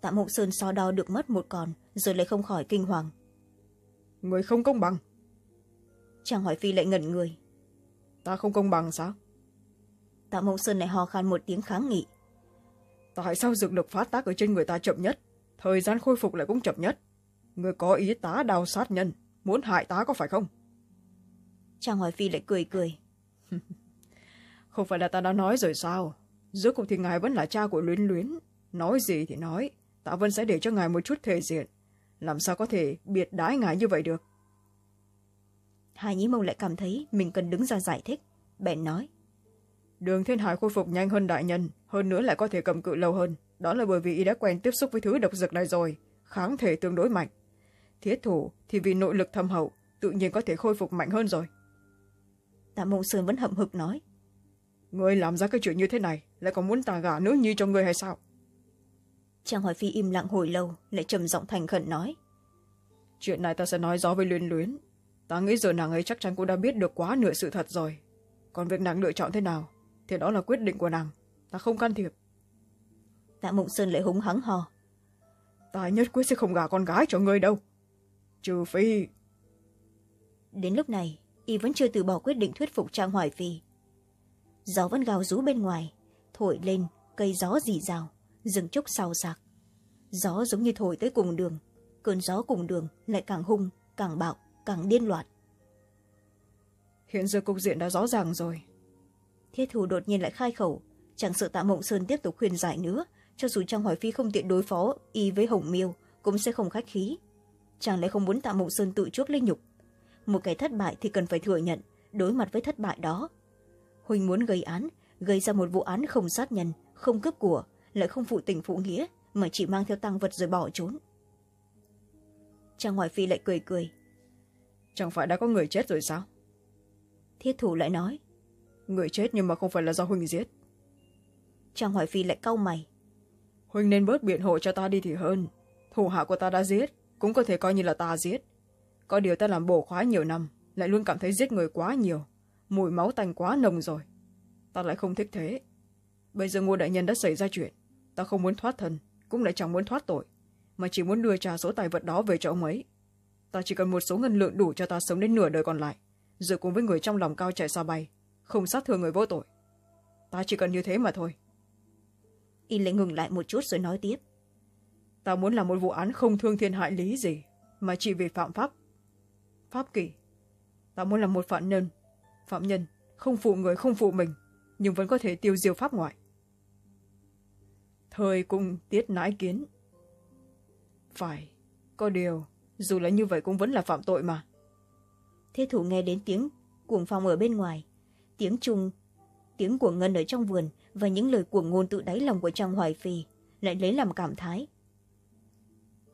A: Tạ mộng sơn so đo được mất một còn rồi lại không khỏi kinh hoàng
B: người không công bằng.
A: Trang hoài phi lại ngẩn người.
B: Ta không công bằng sao?
A: Tạ mộng sơn lại hò khan một tiếng kháng nghị.
B: Tại sao dược lực phát tác ở trên người ta chậm nhất? Thời gian khôi phục lại cũng chậm nhất. Người có ý tá đào sát nhân muốn hại tá có phải không?
A: Trang hoài phi lại cười cười. (laughs)
B: Không phải là ta đã nói rồi sao? Giữa cuộc thì ngài vẫn là cha của luyến luyến. Nói gì thì nói. Tạ vân sẽ để cho ngài một chút thể diện làm sao có thể biệt đái ngài như vậy được?
A: Hai nhí mông lại cảm thấy mình cần đứng ra giải thích. Bèn nói
B: đường thiên hải khôi phục nhanh hơn đại nhân hơn nữa lại có thể cầm cự lâu hơn. Đó là bởi vì y đã quen tiếp xúc với thứ độc dược này rồi kháng thể tương đối mạnh. Thiết thủ thì vì nội lực thâm hậu tự nhiên có thể khôi phục mạnh hơn rồi.
A: Tạ mông sơn vẫn hậm hực nói
B: người làm ra cái chuyện như thế này lại còn muốn tà gả nữ nhi cho người hay sao
A: trang hoài phi im lặng hồi lâu lại trầm giọng thành khẩn nói.
B: Chuyện này ta sẽ nói rõ với luyến luyến. Ta nghĩ giờ nàng ấy chắc chắn cũng đã biết được quá nửa sự thật rồi. Còn việc nàng lựa chọn thế nào thì đó là quyết định của nàng. Ta không can thiệp.
A: Tạ mộng sơn lại húng hắng hò.
B: Ta nhất quyết sẽ không gả con gái cho ngươi đâu. Trừ phi
A: đến lúc này y vẫn chưa từ bỏ quyết định thuyết phục trang hoài phi. Gió vẫn gào rú bên ngoài thổi lên cây gió dì rào rừng trúc xào xạc gió giống như thổi tới cùng đường cơn gió cùng đường lại càng hung càng bạo càng điên loạn.
B: Hiện giờ cục diện đã rõ ràng rồi.
A: Thiết thủ đột nhiên lại khai khẩu chẳng sợ tạ mộng sơn tiếp tục khuyên giải nữa cho dù trang hoài phi không tiện đối phó y với hồng miêu cũng sẽ không khách khí. Chàng lại không muốn tạ mộng sơn tự chuốc linh nhục? Một kẻ thất bại thì cần phải thừa nhận đối mặt với thất bại đó. Huỳnh muốn gây án gây ra một vụ án không sát nhân không cướp của lại không phụ tình phụ nghĩa mà chỉ mang theo tăng vật rồi bỏ trốn. Trang hoài phi lại cười cười.
B: Chẳng phải đã có người chết rồi sao?
A: Thiết thủ lại nói.
B: Người chết nhưng mà không phải là do huỳnh giết.
A: Trang hoài phi lại cau mày.
B: Huỳnh nên bớt biện hộ cho ta đi thì hơn. Thủ hạ của ta đã giết cũng có thể coi như là ta giết. Có điều ta làm bổ khóa nhiều năm lại luôn cảm thấy giết người quá nhiều. Mùi máu tanh quá nồng rồi. Ta lại không thích thế. Bây giờ ngô đại nhân đã xảy ra chuyện ta không muốn thoát thân cũng lại chẳng muốn thoát tội mà chỉ muốn đưa trả số tài vật đó về cho ông ấy. Ta chỉ cần một số ngân lượng đủ cho ta sống đến nửa đời còn lại rồi cùng với người trong lòng cao chạy xa bay không sát thương người vô tội. Ta chỉ cần như thế mà thôi.
A: Y lại ngừng lại một chút rồi nói tiếp.
B: Ta muốn làm một vụ án không thương thiên hại lý gì mà chỉ vì phạm pháp. Pháp kỷ. Ta muốn làm một phạm nhân phạm nhân không phụ người không phụ mình nhưng vẫn có thể tiêu diêu pháp ngoại thời cung tiết nãi kiến. Phải có điều dù là như vậy cũng vẫn là phạm tội mà.
A: Thế thủ nghe đến tiếng cuồng phong ở bên ngoài tiếng trung tiếng của ngân ở trong vườn và những lời cuồng ngôn tự đáy lòng của trang hoài phi lại lấy làm cảm thái.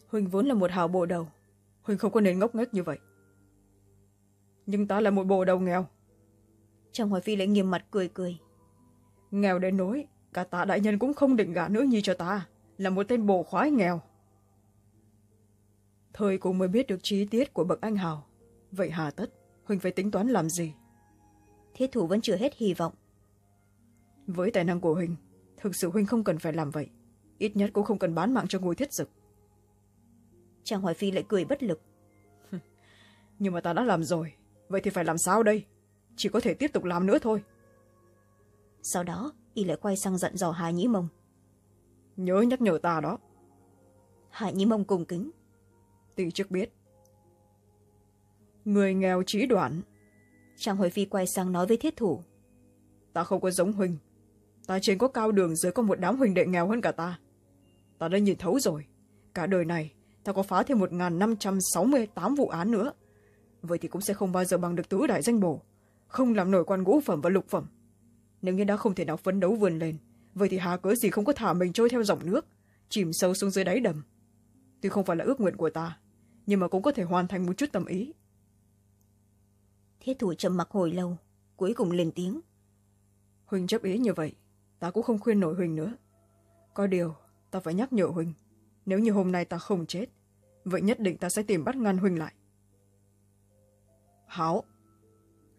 B: Huỳnh vốn là một hào bộ đầu huỳnh không có nên ngốc nghếch như vậy. Nhưng ta là một bộ đầu nghèo.
A: Trang hoài phi lại nghiêm mặt cười cười.
B: Nghèo đến nỗi cả tạ đại nhân cũng không định gả nữ nhi cho ta là một tên bồ khoái nghèo. Thời cũng mới biết được chi tiết của bậc anh hào. Vậy hà tất huỳnh phải tính toán làm gì?
A: Thiết thủ vẫn chưa hết hy vọng.
B: Với tài năng của huỳnh thực sự huỳnh không cần phải làm vậy. Ít nhất cũng không cần bán mạng cho ngôi thiết dực.
A: Trang hoài phi lại cười bất lực.
B: Nhưng mà ta đã làm rồi vậy thì phải làm sao đây? Chỉ có thể tiếp tục làm nữa thôi.
A: Sau đó y lại quay sang giận dò hà nhĩ mông.
B: Nhớ nhắc nhở ta đó.
A: Hà nhĩ mông cùng kính.
B: Tỷ trước biết. Người nghèo trí đoạn.
A: Trang hồi phi quay sang nói với thiết thủ.
B: Ta không có giống huỳnh ta trên có cao đường dưới có một đám huỳnh đệ nghèo hơn cả ta. Ta đã nhìn thấu rồi. Cả đời này ta có phá thêm một năm trăm sáu mươi tám vụ án nữa. Vậy thì cũng sẽ không bao giờ bằng được tứ đại danh bổ. Không làm nổi quan ngũ phẩm và lục phẩm nếu như đã không thể nào phấn đấu vươn lên vậy thì hà cớ gì không có thả mình trôi theo dòng nước chìm sâu xuống dưới đáy đầm? Tuy không phải là ước nguyện của ta nhưng mà cũng có thể hoàn thành một chút tâm ý.
A: Thiết thủ trầm mặc hồi lâu cuối cùng lên tiếng.
B: Huỳnh chấp ý như vậy ta cũng không khuyên nổi huỳnh nữa. Có điều ta phải nhắc nhở huỳnh nếu như hôm nay ta không chết vậy nhất định ta sẽ tìm bắt ngăn huỳnh lại. Hảo.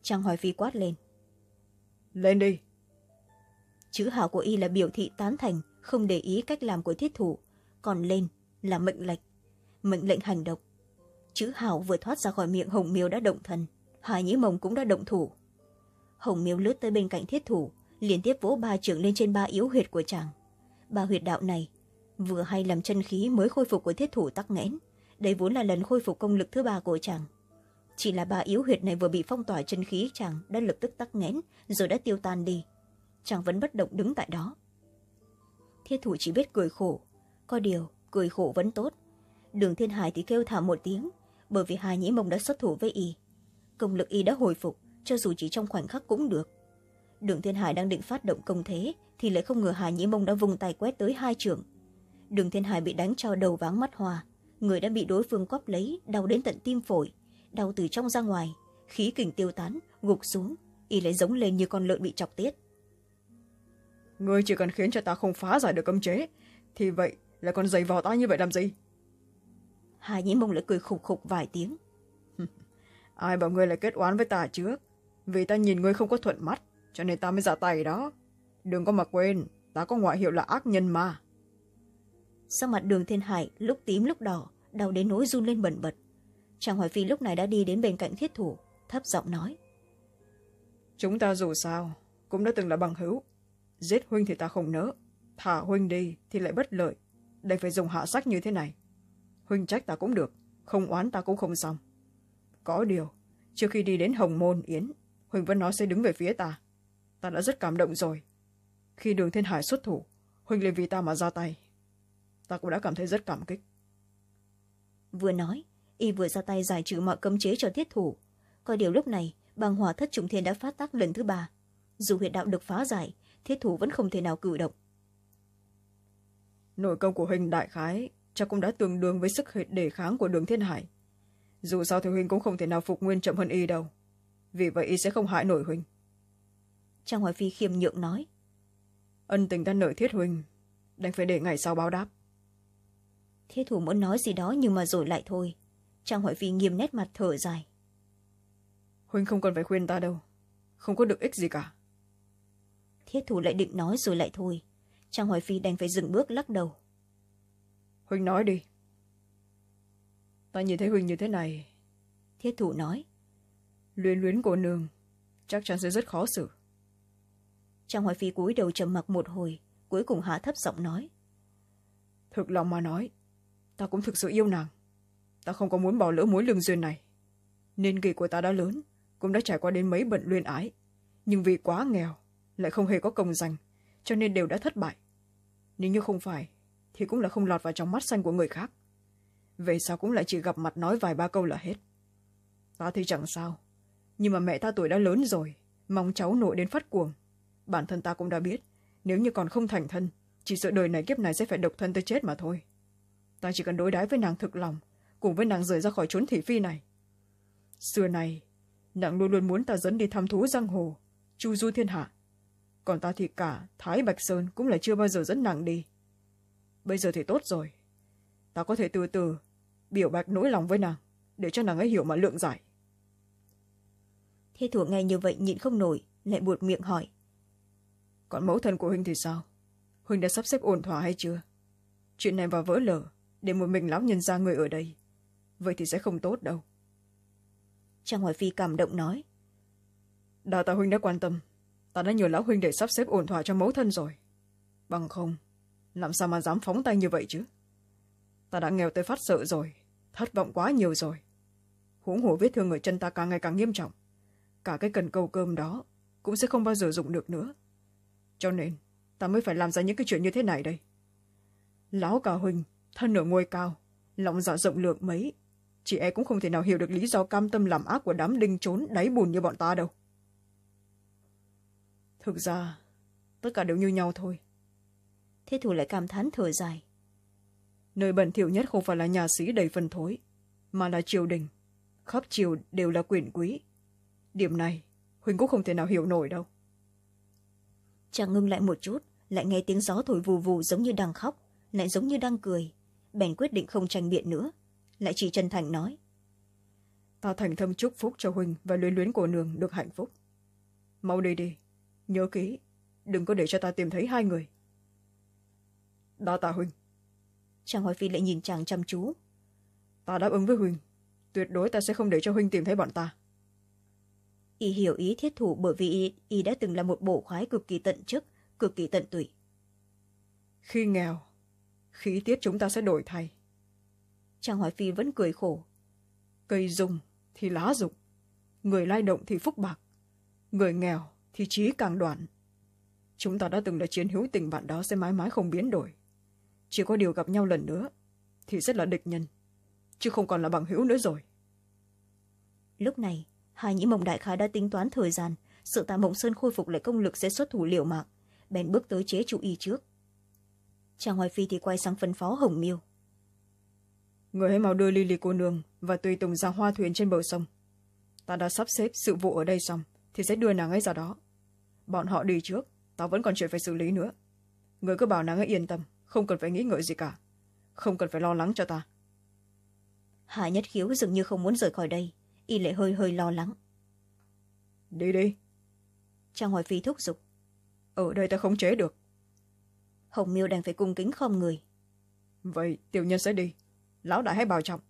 A: Trang hoài phi quát lên.
B: Lên đi
A: chữ hảo của y là biểu thị tán thành, không để ý cách làm của thiết thủ. Còn lên là mệnh lệnh mệnh lệnh hành động. Chữ hảo vừa thoát ra khỏi miệng hồng miêu đã động thần hải nhĩ mông cũng đã động thủ. Hồng Miêu lướt tới bên cạnh thiết thủ, liên tiếp vỗ ba trưởng lên trên ba yếu huyệt của chàng. Ba huyệt đạo này vừa hay làm chân khí mới khôi phục của thiết thủ tắc nghẽn, đây vốn là lần khôi phục công lực thứ ba của chàng. Chỉ là ba yếu huyệt này vừa bị phong tỏa chân khí, chàng đã lập tức tắc nghẽn, rồi đã tiêu tan đi chàng vẫn bất động đứng tại đó. Thiết thủ chỉ biết cười khổ. Có điều, cười khổ vẫn tốt. Đường thiên hải thì kêu thảm một tiếng, bởi vì hà nhĩ mông đã xuất thủ với y. Công lực y đã hồi phục, cho dù chỉ trong khoảnh khắc cũng được. Đường thiên hải đang định phát động công thế, thì lại không ngờ hà nhĩ mông đã vùng tay quét tới hai trường. Đường thiên hải bị đánh cho đầu váng mắt hoa. Người đã bị đối phương quắp lấy, đau đến tận tim phổi, đau từ trong ra ngoài. Khí kình tiêu tán, gục xuống, y lại giống lên như con lợn bị chọc tiết
B: ngươi chỉ cần khiến cho ta không phá giải được cấm chế thì vậy là còn giày vò ta như vậy làm gì?
A: Hà nhĩ mông lại cười khục khục vài tiếng. (laughs)
B: Ai bảo ngươi lại kết oán với ta trước? Vì ta nhìn ngươi không có thuận mắt cho nên ta mới ra tay đó. Đừng có mà quên ta có ngoại hiệu là ác nhân mà.
A: Sau mặt đường thiên hải lúc tím lúc đỏ đau đến nỗi run lên bẩn bật. Chàng hoài phi lúc này đã đi đến bên cạnh thiết thủ thấp giọng nói.
B: Chúng ta dù sao cũng đã từng là bằng hữu giết huynh thì ta không nỡ. Thả huynh đi thì lại bất lợi. Đành phải dùng hạ sách như thế này. Huynh trách ta cũng được, không oán ta cũng không xong. Có điều, trước khi đi đến hồng môn yến, huynh vẫn nói sẽ đứng về phía ta. Ta đã rất cảm động rồi. Khi đường thiên hải xuất thủ, huynh liền vì ta mà ra tay. Ta cũng đã cảm thấy rất cảm kích.
A: Vừa nói, y vừa ra tay giải trừ mọi cấm chế cho thiết thủ. Có điều lúc này, băng hòa thất trùng thiên đã phát tác lần thứ ba. Dù huyệt đạo được phá giải thiết thủ vẫn không thể nào cử động.
B: Nội công của huynh đại khái chắc cũng đã tương đương với sức đề kháng của đường thiên hải. Dù sao thì huynh cũng không thể nào phục nguyên chậm hơn y đâu. Vì vậy y sẽ không hại nổi huynh.
A: Trang hoài phi khiêm nhượng nói.
B: Ân tình ta nợ thiết huynh đành phải để ngày sau báo đáp.
A: Thiết thủ muốn nói gì đó nhưng mà rồi lại thôi. Trang hoài phi nghiêm nét mặt thở dài.
B: Huynh không cần phải khuyên ta đâu không có được ích gì cả
A: thiết thủ lại định nói rồi lại thôi. Trang hoài phi đành phải dừng bước lắc đầu.
B: Huynh nói đi. Ta nhìn thấy huynh như thế này.
A: Thiết thủ nói.
B: Luyến luyến cô nương chắc chắn sẽ rất khó xử.
A: Trang hoài phi cúi đầu trầm mặc một hồi cuối cùng hạ thấp giọng nói.
B: Thực lòng mà nói ta cũng thực sự yêu nàng. Ta không có muốn bỏ lỡ mối lương duyên này. Nên kỳ của ta đã lớn cũng đã trải qua đến mấy bận luyên ái. Nhưng vì quá nghèo lại không hề có công danh, cho nên đều đã thất bại. Nếu như không phải, thì cũng là không lọt vào trong mắt xanh của người khác. Về sau cũng lại chỉ gặp mặt nói vài ba câu là hết. Ta thì chẳng sao, nhưng mà mẹ ta tuổi đã lớn rồi, mong cháu nội đến phát cuồng. Bản thân ta cũng đã biết, nếu như còn không thành thân, chỉ sợ đời này kiếp này sẽ phải độc thân tới chết mà thôi. Ta chỉ cần đối đãi với nàng thực lòng, cùng với nàng rời ra khỏi chốn thị phi này. Xưa này, nàng luôn luôn muốn ta dẫn đi thăm thú giang hồ, chu du thiên hạ còn ta thì cả thái bạch sơn cũng là chưa bao giờ dẫn nàng đi. Bây giờ thì tốt rồi. Ta có thể từ từ biểu bạch nỗi lòng với nàng để cho nàng ấy hiểu mà lượng giải.
A: Thế thủ nghe như vậy nhịn không nổi lại buột miệng hỏi.
B: Còn mẫu thân của huynh thì sao? Huynh đã sắp xếp ổn thỏa hay chưa? Chuyện này vào vỡ lở để một mình lão nhân ra người ở đây vậy thì sẽ không tốt đâu.
A: Trang hoài phi cảm động nói.
B: Đào tạ huynh đã quan tâm ta đã nhờ lão huynh để sắp xếp ổn thỏa cho mẫu thân rồi. Bằng không, làm sao mà dám phóng tay như vậy chứ? Ta đã nghèo tới phát sợ rồi, thất vọng quá nhiều rồi. Huống hồ vết thương ở chân ta càng ngày càng nghiêm trọng. Cả cái cần câu cơm đó cũng sẽ không bao giờ dùng được nữa. Cho nên, ta mới phải làm ra những cái chuyện như thế này đây. Lão cả huynh, thân ở ngôi cao, lòng dạ rộng lượng mấy. Chị e cũng không thể nào hiểu được lý do cam tâm làm ác của đám đinh trốn đáy bùn như bọn ta đâu thực ra tất cả đều như nhau thôi.
A: Thế thủ lại cảm thán thở dài.
B: Nơi bẩn thỉu nhất không phải là nhà sĩ đầy phân thối mà là triều đình. Khắp triều đều là quyền quý. Điểm này huỳnh cũng không thể nào hiểu nổi đâu.
A: Chàng ngưng lại một chút lại nghe tiếng gió thổi vù vù giống như đang khóc lại giống như đang cười. Bèn quyết định không tranh biện nữa. Lại chỉ chân thành nói.
B: Ta thành thâm chúc phúc cho huỳnh và luyến luyến của nương được hạnh phúc. Mau đi đi nhớ kỹ đừng có để cho ta tìm thấy hai người. Đa tạ huỳnh.
A: Chàng hoài phi lại nhìn chàng chăm chú.
B: Ta đáp ứng với huỳnh tuyệt đối ta sẽ không để cho huynh tìm thấy bọn ta.
A: Y hiểu ý thiết thủ bởi vì y, y đã từng là một bộ khoái cực kỳ tận chức cực kỳ tận tụy.
B: Khi nghèo khí tiết chúng ta sẽ đổi thay.
A: Trang hoài phi vẫn cười khổ.
B: Cây dùng thì lá rụng người lai động thì phúc bạc người nghèo thì trí càng đoạn. Chúng ta đã từng là chiến hữu tình bạn đó sẽ mãi mãi không biến đổi. Chỉ có điều gặp nhau lần nữa thì rất là địch nhân chứ không còn là bằng hữu nữa rồi.
A: Lúc này hai nhĩ mộng đại khái đã tính toán thời gian sự tạ mộng sơn khôi phục lại công lực sẽ xuất thủ liều mạng bèn bước tới chế chủ y trước. Trang hoài phi thì quay sang phân phó hồng miêu.
B: Người hãy mau đưa lily cô nương và tùy tùng ra hoa thuyền trên bờ sông. Ta đã sắp xếp sự vụ ở đây xong thì sẽ đưa nàng ấy ra đó. Bọn họ đi trước ta vẫn còn chuyện phải xử lý nữa. Người cứ bảo nàng ấy yên tâm không cần phải nghĩ ngợi gì cả. Không cần phải lo lắng cho ta.
A: Hà nhất khiếu dường như không muốn rời khỏi đây y lại hơi hơi lo lắng.
B: Đi đi.
A: Trang hoài phi thúc giục.
B: Ở đây ta không chế được.
A: Hồng miêu đành phải cung kính không người.
B: Vậy tiểu nhân sẽ đi. Lão đại hãy bảo trọng.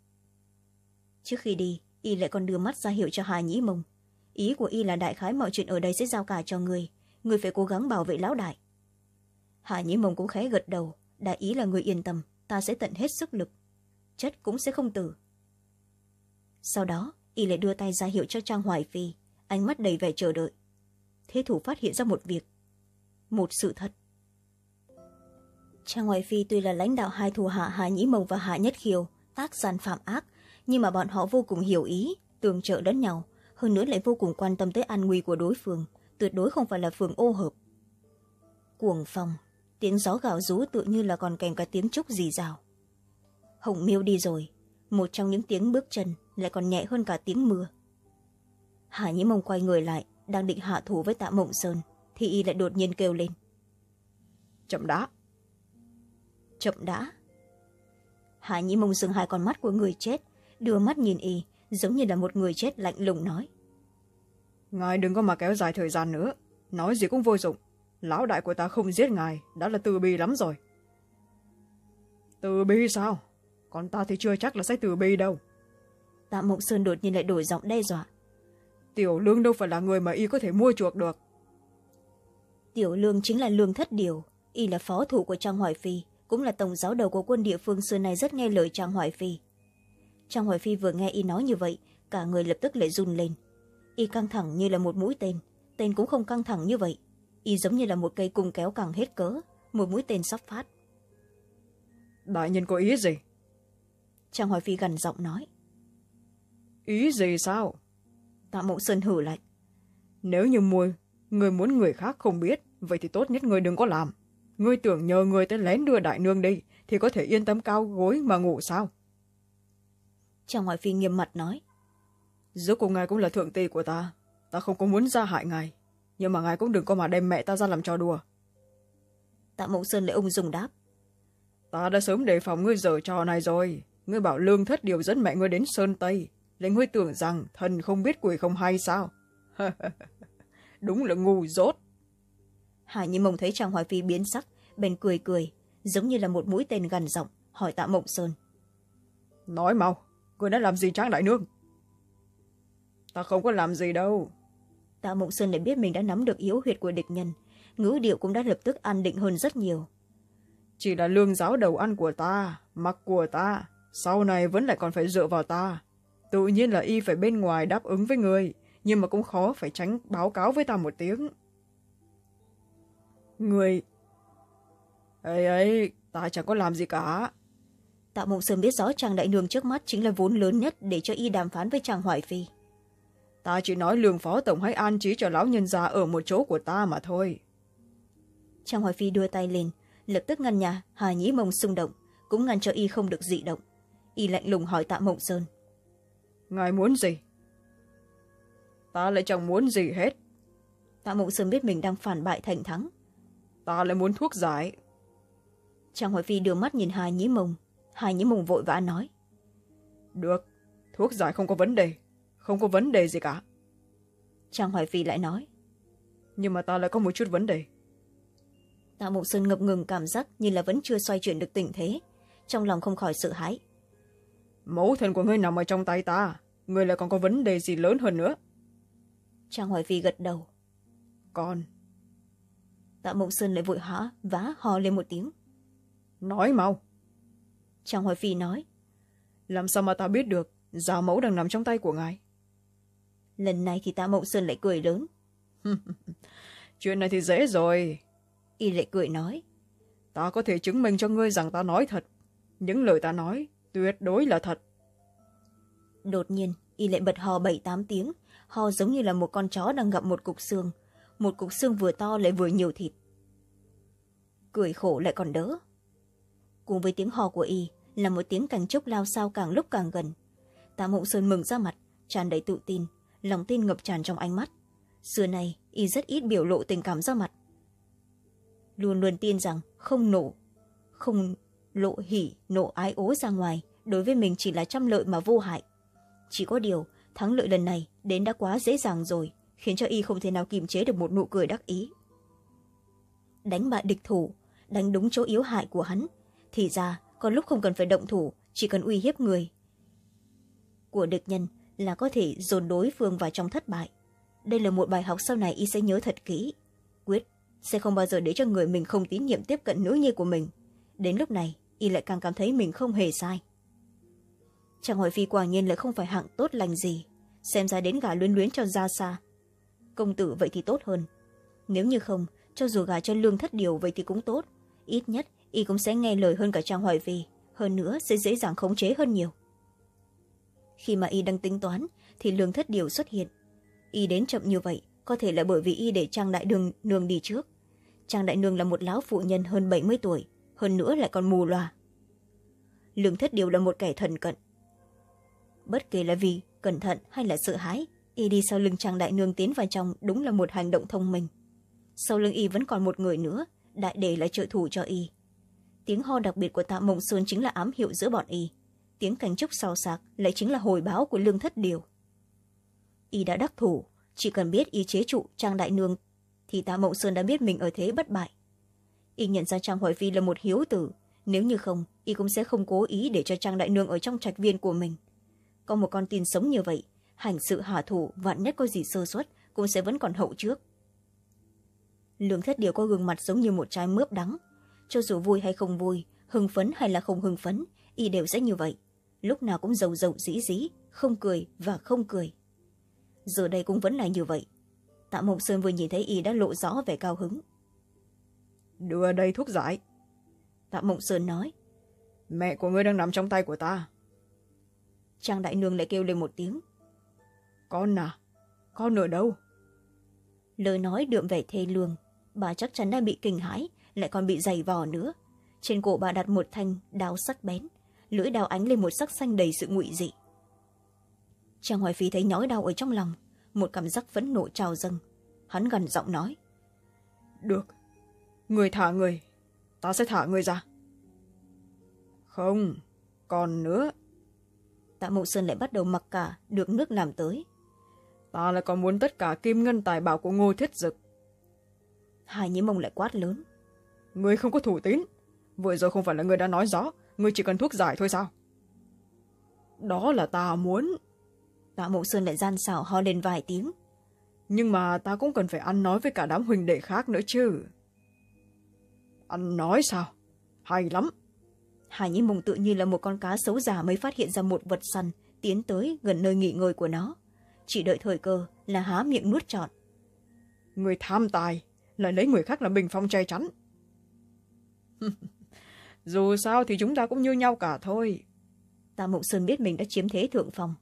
A: Trước khi đi y lại còn đưa mắt ra hiệu cho hà nhĩ mông ý của y là đại khái mọi chuyện ở đây sẽ giao cả cho người. Người phải cố gắng bảo vệ lão đại. Hạ nhĩ mông cũng khẽ gật đầu. Đại ý là người yên tâm, ta sẽ tận hết sức lực. Chất cũng sẽ không tử. Sau đó, y lại đưa tay ra hiệu cho trang hoài phi. Ánh mắt đầy vẻ chờ đợi. Thế thủ phát hiện ra một việc. Một sự thật. Trang hoài phi tuy là lãnh đạo hai thủ hạ hà nhĩ mông và hạ nhất khiêu tác gian phạm ác, nhưng mà bọn họ vô cùng hiểu ý, tương trợ lẫn nhau hơn nữa lại vô cùng quan tâm tới an nguy của đối phương tuyệt đối không phải là phường ô hợp. Cuồng phong tiếng gió gào rú tự như là còn kèm cả tiếng trúc rì rào. Hồng miêu đi rồi một trong những tiếng bước chân lại còn nhẹ hơn cả tiếng mưa. Hà nhĩ mông quay người lại đang định hạ thủ với tạ mộng sơn thì y lại đột nhiên kêu lên.
B: Chậm đã.
A: Chậm đã. Hà nhĩ mông dừng hai con mắt của người chết đưa mắt nhìn y giống như là một người chết lạnh lùng nói.
B: Ngài đừng có mà kéo dài thời gian nữa nói gì cũng vô dụng. Lão đại của ta không giết ngài đã là từ bi lắm rồi. Từ bi sao? Còn ta thì chưa chắc là sẽ từ bi đâu.
A: Tạ mộng sơn đột nhiên lại đổi giọng đe dọa.
B: Tiểu lương đâu phải là người mà y có thể mua chuộc được.
A: Tiểu lương chính là lương thất điều y là phó thủ của trang hoài phi cũng là tổng giáo đầu của quân địa phương xưa này rất nghe lời trang hoài phi trang hoài phi vừa nghe y nói như vậy cả người lập tức lại run lên. Y căng thẳng như là một mũi tên tên cũng không căng thẳng như vậy. Y giống như là một cây cung kéo càng hết cớ một mũi tên sắp phát.
B: Đại nhân có ý gì?
A: Trang hoài phi gần giọng nói.
B: Ý gì sao?
A: Tạ mộng sơn hử lạnh.
B: Nếu như mùi người muốn người khác không biết vậy thì tốt nhất người đừng có làm. Ngươi tưởng nhờ người tới lén đưa đại nương đi thì có thể yên tâm cao gối mà ngủ sao
A: trang hoài phi nghiêm mặt nói.
B: Giữa cùng ngài cũng là thượng tỳ của ta. Ta không có muốn ra hại ngài nhưng mà ngài cũng đừng có mà đem mẹ ta ra làm trò đùa.
A: Tạ mộng sơn lại ung dùng đáp.
B: Ta đã sớm đề phòng ngươi dở trò này rồi. Ngươi bảo lương thất điều dẫn mẹ ngươi đến sơn tây. Lại ngươi tưởng rằng thần không biết quỷ không hay sao? (laughs) Đúng là ngu dốt.
A: Hà nhi mông thấy trang hoài phi biến sắc bèn cười cười giống như là một mũi tên gần giọng hỏi tạ mộng sơn.
B: Nói mau ngươi đã làm gì trang đại nương? Ta không có làm gì đâu.
A: Tạ mộng sơn lại biết mình đã nắm được yếu huyệt của địch nhân. Ngữ điệu cũng đã lập tức an định hơn rất nhiều.
B: Chỉ là lương giáo đầu ăn của ta mặc của ta sau này vẫn lại còn phải dựa vào ta. Tự nhiên là y phải bên ngoài đáp ứng với người nhưng mà cũng khó phải tránh báo cáo với ta một tiếng. Người ấy ấy ta chẳng có làm gì cả
A: tạ mộng sơn biết rõ chàng đại nương trước mắt chính là vốn lớn nhất để cho y đàm phán với chàng hoài phi.
B: Ta chỉ nói lương phó tổng hãy an trí cho lão nhân già ở một chỗ của ta mà thôi.
A: Chàng hoài phi đưa tay lên lập tức ngăn nhà hà nhĩ mông xung động cũng ngăn cho y không được dị động. Y lạnh lùng hỏi tạ mộng sơn.
B: Ngài muốn gì? Ta lại chẳng muốn gì hết.
A: Tạ mộng sơn biết mình đang phản bại thành thắng.
B: Ta lại muốn thuốc giải.
A: Chàng hoài phi đưa mắt nhìn hà nhĩ mông hà nhĩ mông vội vã nói.
B: Được thuốc giải không có vấn đề không có vấn đề gì cả.
A: Chàng hoài phi lại nói.
B: Nhưng mà ta lại có một chút vấn đề.
A: Tạ mộng sơn ngập ngừng cảm giác như là vẫn chưa xoay chuyển được tình thế trong lòng không khỏi sợ hãi.
B: Mẫu thân của ngươi nằm ở trong tay ta ngươi lại còn có vấn đề gì lớn hơn nữa?
A: Trang hoài phi gật đầu.
B: Con
A: tạ mộng sơn lại vội hã vá hò lên một tiếng.
B: Nói mau
A: trang hoài phi nói.
B: Làm sao mà ta biết được giá mẫu đang nằm trong tay của ngài?
A: Lần này thì tạ mộng sơn lại cười lớn. (laughs)
B: Chuyện này thì dễ rồi.
A: Y lại cười nói.
B: Ta có thể chứng minh cho ngươi rằng ta nói thật. Những lời ta nói tuyệt đối là thật.
A: Đột nhiên y lại bật hò bảy tám tiếng. Ho giống như là một con chó đang gặm một cục xương. Một cục xương vừa to lại vừa nhiều thịt. Cười khổ lại còn đỡ. Cùng với tiếng hò của y là một tiếng cành trúc lao sao càng lúc càng gần. Tạ mộng sơn mừng ra mặt, tràn đầy tự tin, lòng tin ngập tràn trong ánh mắt. Xưa nay, y rất ít biểu lộ tình cảm ra mặt. Luôn luôn tin rằng không nổ không lộ hỉ, nộ ái ố ra ngoài, đối với mình chỉ là trăm lợi mà vô hại. Chỉ có điều, thắng lợi lần này đến đã quá dễ dàng rồi, khiến cho y không thể nào kiềm chế được một nụ cười đắc ý. Đánh bại địch thủ, đánh đúng chỗ yếu hại của hắn, thì ra có lúc không cần phải động thủ, chỉ cần uy hiếp người. Của địch nhân là có thể dồn đối phương vào trong thất bại. Đây là một bài học sau này y sẽ nhớ thật kỹ. Quyết sẽ không bao giờ để cho người mình không tín nhiệm tiếp cận nữ nhi của mình. Đến lúc này, y lại càng cảm thấy mình không hề sai. Chàng hỏi phi quả nhiên lại không phải hạng tốt lành gì, xem ra đến gà luyến luyến cho ra xa. Công tử vậy thì tốt hơn. Nếu như không, cho dù gà cho lương thất điều vậy thì cũng tốt. Ít nhất y cũng sẽ nghe lời hơn cả trang hoài vi. Hơn nữa, sẽ dễ dàng khống chế hơn nhiều. Khi mà y đang tính toán, thì lương thất điều xuất hiện. Y đến chậm như vậy, có thể là bởi vì y để trang đại đường nương đi trước. Trang đại nương là một lão phụ nhân hơn bảy mươi tuổi, hơn nữa lại còn mù loà. Lương thất điều là một kẻ thần cận. Bất kể là vì cẩn thận hay là sợ hãi, y đi sau lưng trang đại nương tiến vào trong đúng là một hành động thông minh. Sau lưng y vẫn còn một người nữa, đại đề là trợ thủ cho y tiếng ho đặc biệt của tạ mộng sơn chính là ám hiệu giữa bọn y. Tiếng cánh trúc xào sạc lại chính là hồi báo của lương thất điều. Y đã đắc thủ, chỉ cần biết y chế trụ trang đại nương thì tạ mộng sơn đã biết mình ở thế bất bại. Y nhận ra trang hoài phi là một hiếu tử, nếu như không, y cũng sẽ không cố ý để cho trang đại nương ở trong trạch viên của mình. Có một con tin sống như vậy, hành sự hạ thủ, vạn nhất có gì sơ suất, cũng sẽ vẫn còn hậu trước. Lương thất điều có gương mặt giống như một trái mướp đắng cho dù vui hay không vui hưng phấn hay là không hưng phấn y đều sẽ như vậy. Lúc nào cũng giàu giàu dĩ dĩ không cười và không cười. Giờ đây cũng vẫn là như vậy. Tạ mộng sơn vừa nhìn thấy y đã lộ rõ vẻ cao hứng.
B: Đưa đây thuốc giải.
A: Tạ mộng sơn nói.
B: Mẹ của ngươi đang nằm trong tay của ta.
A: Trang đại nương lại kêu lên một tiếng.
B: Con à con ở đâu?
A: Lời nói đượm vẻ thê lương bà chắc chắn đã bị kinh hãi lại còn bị dày vò nữa. Trên cổ bà đặt một thanh đao sắc bén lưỡi đao ánh lên một sắc xanh đầy sự ngụy dị. Trang hoài phi thấy nhói đau ở trong lòng một cảm giác phẫn nộ trào dâng. Hắn gần giọng nói
B: được người thả người ta sẽ thả người ra. Không còn nữa.
A: Tạ mộ sơn lại bắt đầu mặc cả được nước làm tới.
B: Ta lại còn muốn tất cả kim ngân tài bảo của ngô thiết dực.
A: Hai nhĩ mông lại quát lớn
B: người không có thủ tín. Vừa rồi không phải là người đã nói rõ. Người chỉ cần thuốc giải thôi sao? Đó là ta muốn.
A: Tạ mộ sơn lại gian xảo ho lên vài tiếng.
B: Nhưng mà ta cũng cần phải ăn nói với cả đám huỳnh đệ khác nữa chứ. Ăn nói sao? Hay lắm.
A: Hai nhĩ mông tự như là một con cá xấu già mới phát hiện ra một vật săn tiến tới gần nơi nghỉ ngơi của nó. Chỉ đợi thời cơ là há miệng nuốt trọn.
B: Người tham tài lại lấy người khác làm bình phong che chắn (laughs) dù sao thì chúng ta cũng như nhau cả thôi.
A: Tạ mộng sơn biết mình đã chiếm thế thượng phong.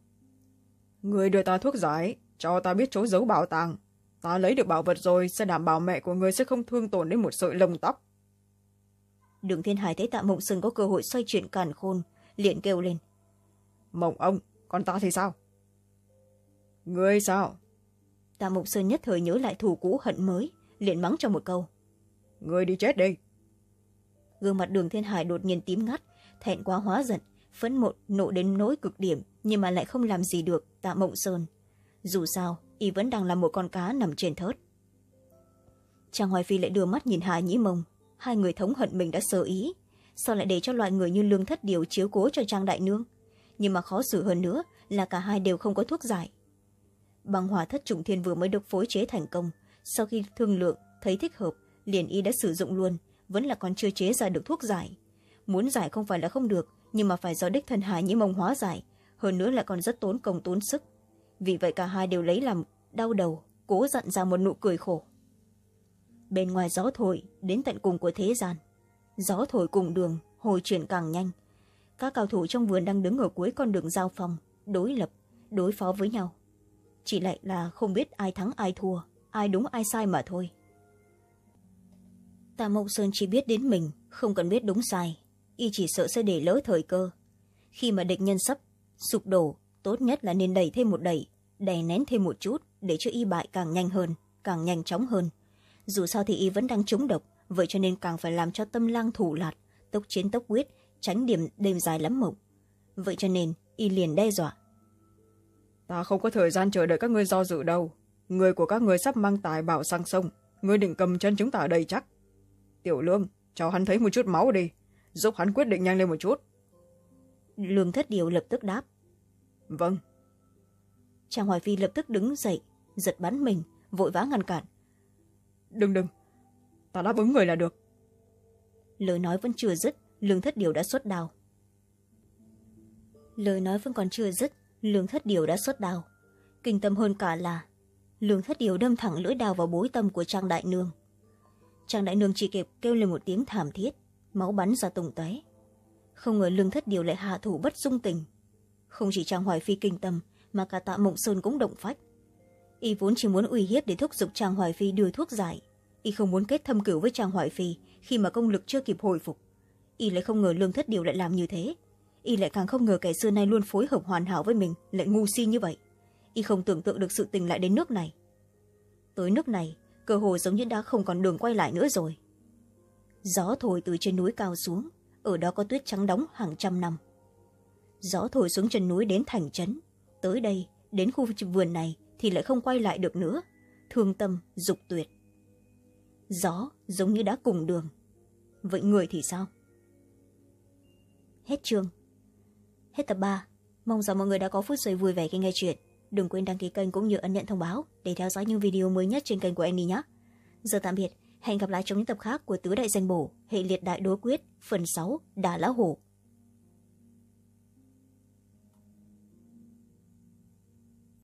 B: Người đưa ta thuốc giải cho ta biết chỗ giấu bảo tàng. Ta lấy được bảo vật rồi sẽ đảm bảo mẹ của người sẽ không thương tổn đến một sợi lông tóc.
A: Đường thiên hải thấy tạ mộng sơn có cơ hội xoay chuyển càn khôn liền kêu lên.
B: Mộng ông còn ta thì sao? Người sao?
A: Tạ mộng sơn nhất thời nhớ lại thù cũ hận mới liền mắng cho một câu.
B: Người đi chết đi
A: gương mặt đường thiên hải đột nhiên tím ngắt, thẹn quá hóa giận, phẫn một nộ đến nỗi cực điểm nhưng mà lại không làm gì được, tạ mộng sơn. Dù sao, y vẫn đang là một con cá nằm trên thớt. Trang hoài phi lại đưa mắt nhìn hà nhĩ mông. Hai người thống hận mình đã sơ ý. Sao lại để cho loại người như lương thất điều chiếu cố cho trang đại nương? Nhưng mà khó xử hơn nữa là cả hai đều không có thuốc giải. Băng hỏa thất trùng thiên vừa mới được phối chế thành công. Sau khi thương lượng, thấy thích hợp, liền y đã sử dụng luôn vẫn là còn chưa chế ra được thuốc giải. Muốn giải không phải là không được, nhưng mà phải do đích thân hải nhiễm ông hóa giải, hơn nữa lại còn rất tốn công tốn sức. Vì vậy cả hai đều lấy làm đau đầu, cố dặn ra một nụ cười khổ. Bên ngoài gió thổi, đến tận cùng của thế gian. Gió thổi cùng đường, hồi chuyển càng nhanh. Các cao thủ trong vườn đang đứng ở cuối con đường giao phòng, đối lập, đối phó với nhau. Chỉ lại là không biết ai thắng ai thua, ai đúng ai sai mà thôi tạ mộng sơn chỉ biết đến mình, không cần biết đúng sai. Y chỉ sợ sẽ để lỡ thời cơ. Khi mà địch nhân sắp sụp đổ, tốt nhất là nên đẩy thêm một đẩy, đè nén thêm một chút để cho y bại càng nhanh hơn, càng nhanh chóng hơn. Dù sao thì y vẫn đang trúng độc, vậy cho nên càng phải làm cho tâm lang thủ lạt, tốc chiến tốc quyết, tránh điểm đêm dài lắm mộng vậy cho nên, y liền đe dọa.
B: Ta không có thời gian chờ đợi các ngươi do dự đâu. Người của các ngươi sắp mang tài bảo sang sông. Ngươi định cầm chân chúng ta ở đây chắc? Tiểu lương cho hắn thấy một chút máu đi giúp hắn quyết định nhanh lên một chút.
A: Lương thất điều lập tức đáp.
B: Vâng.
A: Trang hoài phi lập tức đứng dậy giật bắn mình vội vã ngăn cản.
B: Đừng đừng ta đáp ứng người là được.
A: Lời nói vẫn chưa dứt lương thất điều đã xuất đào lời nói vẫn còn chưa dứt lương thất điều đã xuất đào kinh tâm hơn cả là lương thất điều đâm thẳng lưỡi đào vào bối tâm của trang đại nương trang đại nương chỉ kịp kêu lên một tiếng thảm thiết, máu bắn ra tùng tóe. Không ngờ lương thất điều lại hạ thủ bất dung tình. Không chỉ chàng hoài phi kinh tâm, mà cả tạ mộng sơn cũng động phách. Y vốn chỉ muốn uy hiếp để thúc giục chàng hoài phi đưa thuốc giải. Y không muốn kết thâm cửu với chàng hoài phi khi mà công lực chưa kịp hồi phục. Y lại không ngờ lương thất điều lại làm như thế. Y lại càng không ngờ kẻ xưa nay luôn phối hợp hoàn hảo với mình, lại ngu si như vậy. Y không tưởng tượng được sự tình lại đến nước này. Tới nước này cơ hồ giống như đã không còn đường quay lại nữa rồi. Gió thổi từ trên núi cao xuống, ở đó có tuyết trắng đóng hàng trăm năm. Gió thổi xuống chân núi đến thành trấn, tới đây, đến khu vườn này thì lại không quay lại được nữa, thương tâm, dục tuyệt. Gió giống như đã cùng đường. Vậy người thì sao? Hết chương. Hết tập ba. Mong rằng mọi người đã có phút giây vui vẻ khi nghe chuyện đừng quên đăng ký kênh cũng như ấn nhận thông báo để theo dõi những video mới nhất trên kênh của annie nhé. Giờ tạm biệt, hẹn gặp lại trong những tập khác của tứ đại danh bổ, hệ liệt đại đối quyết, phần sáu, đà lão hổ.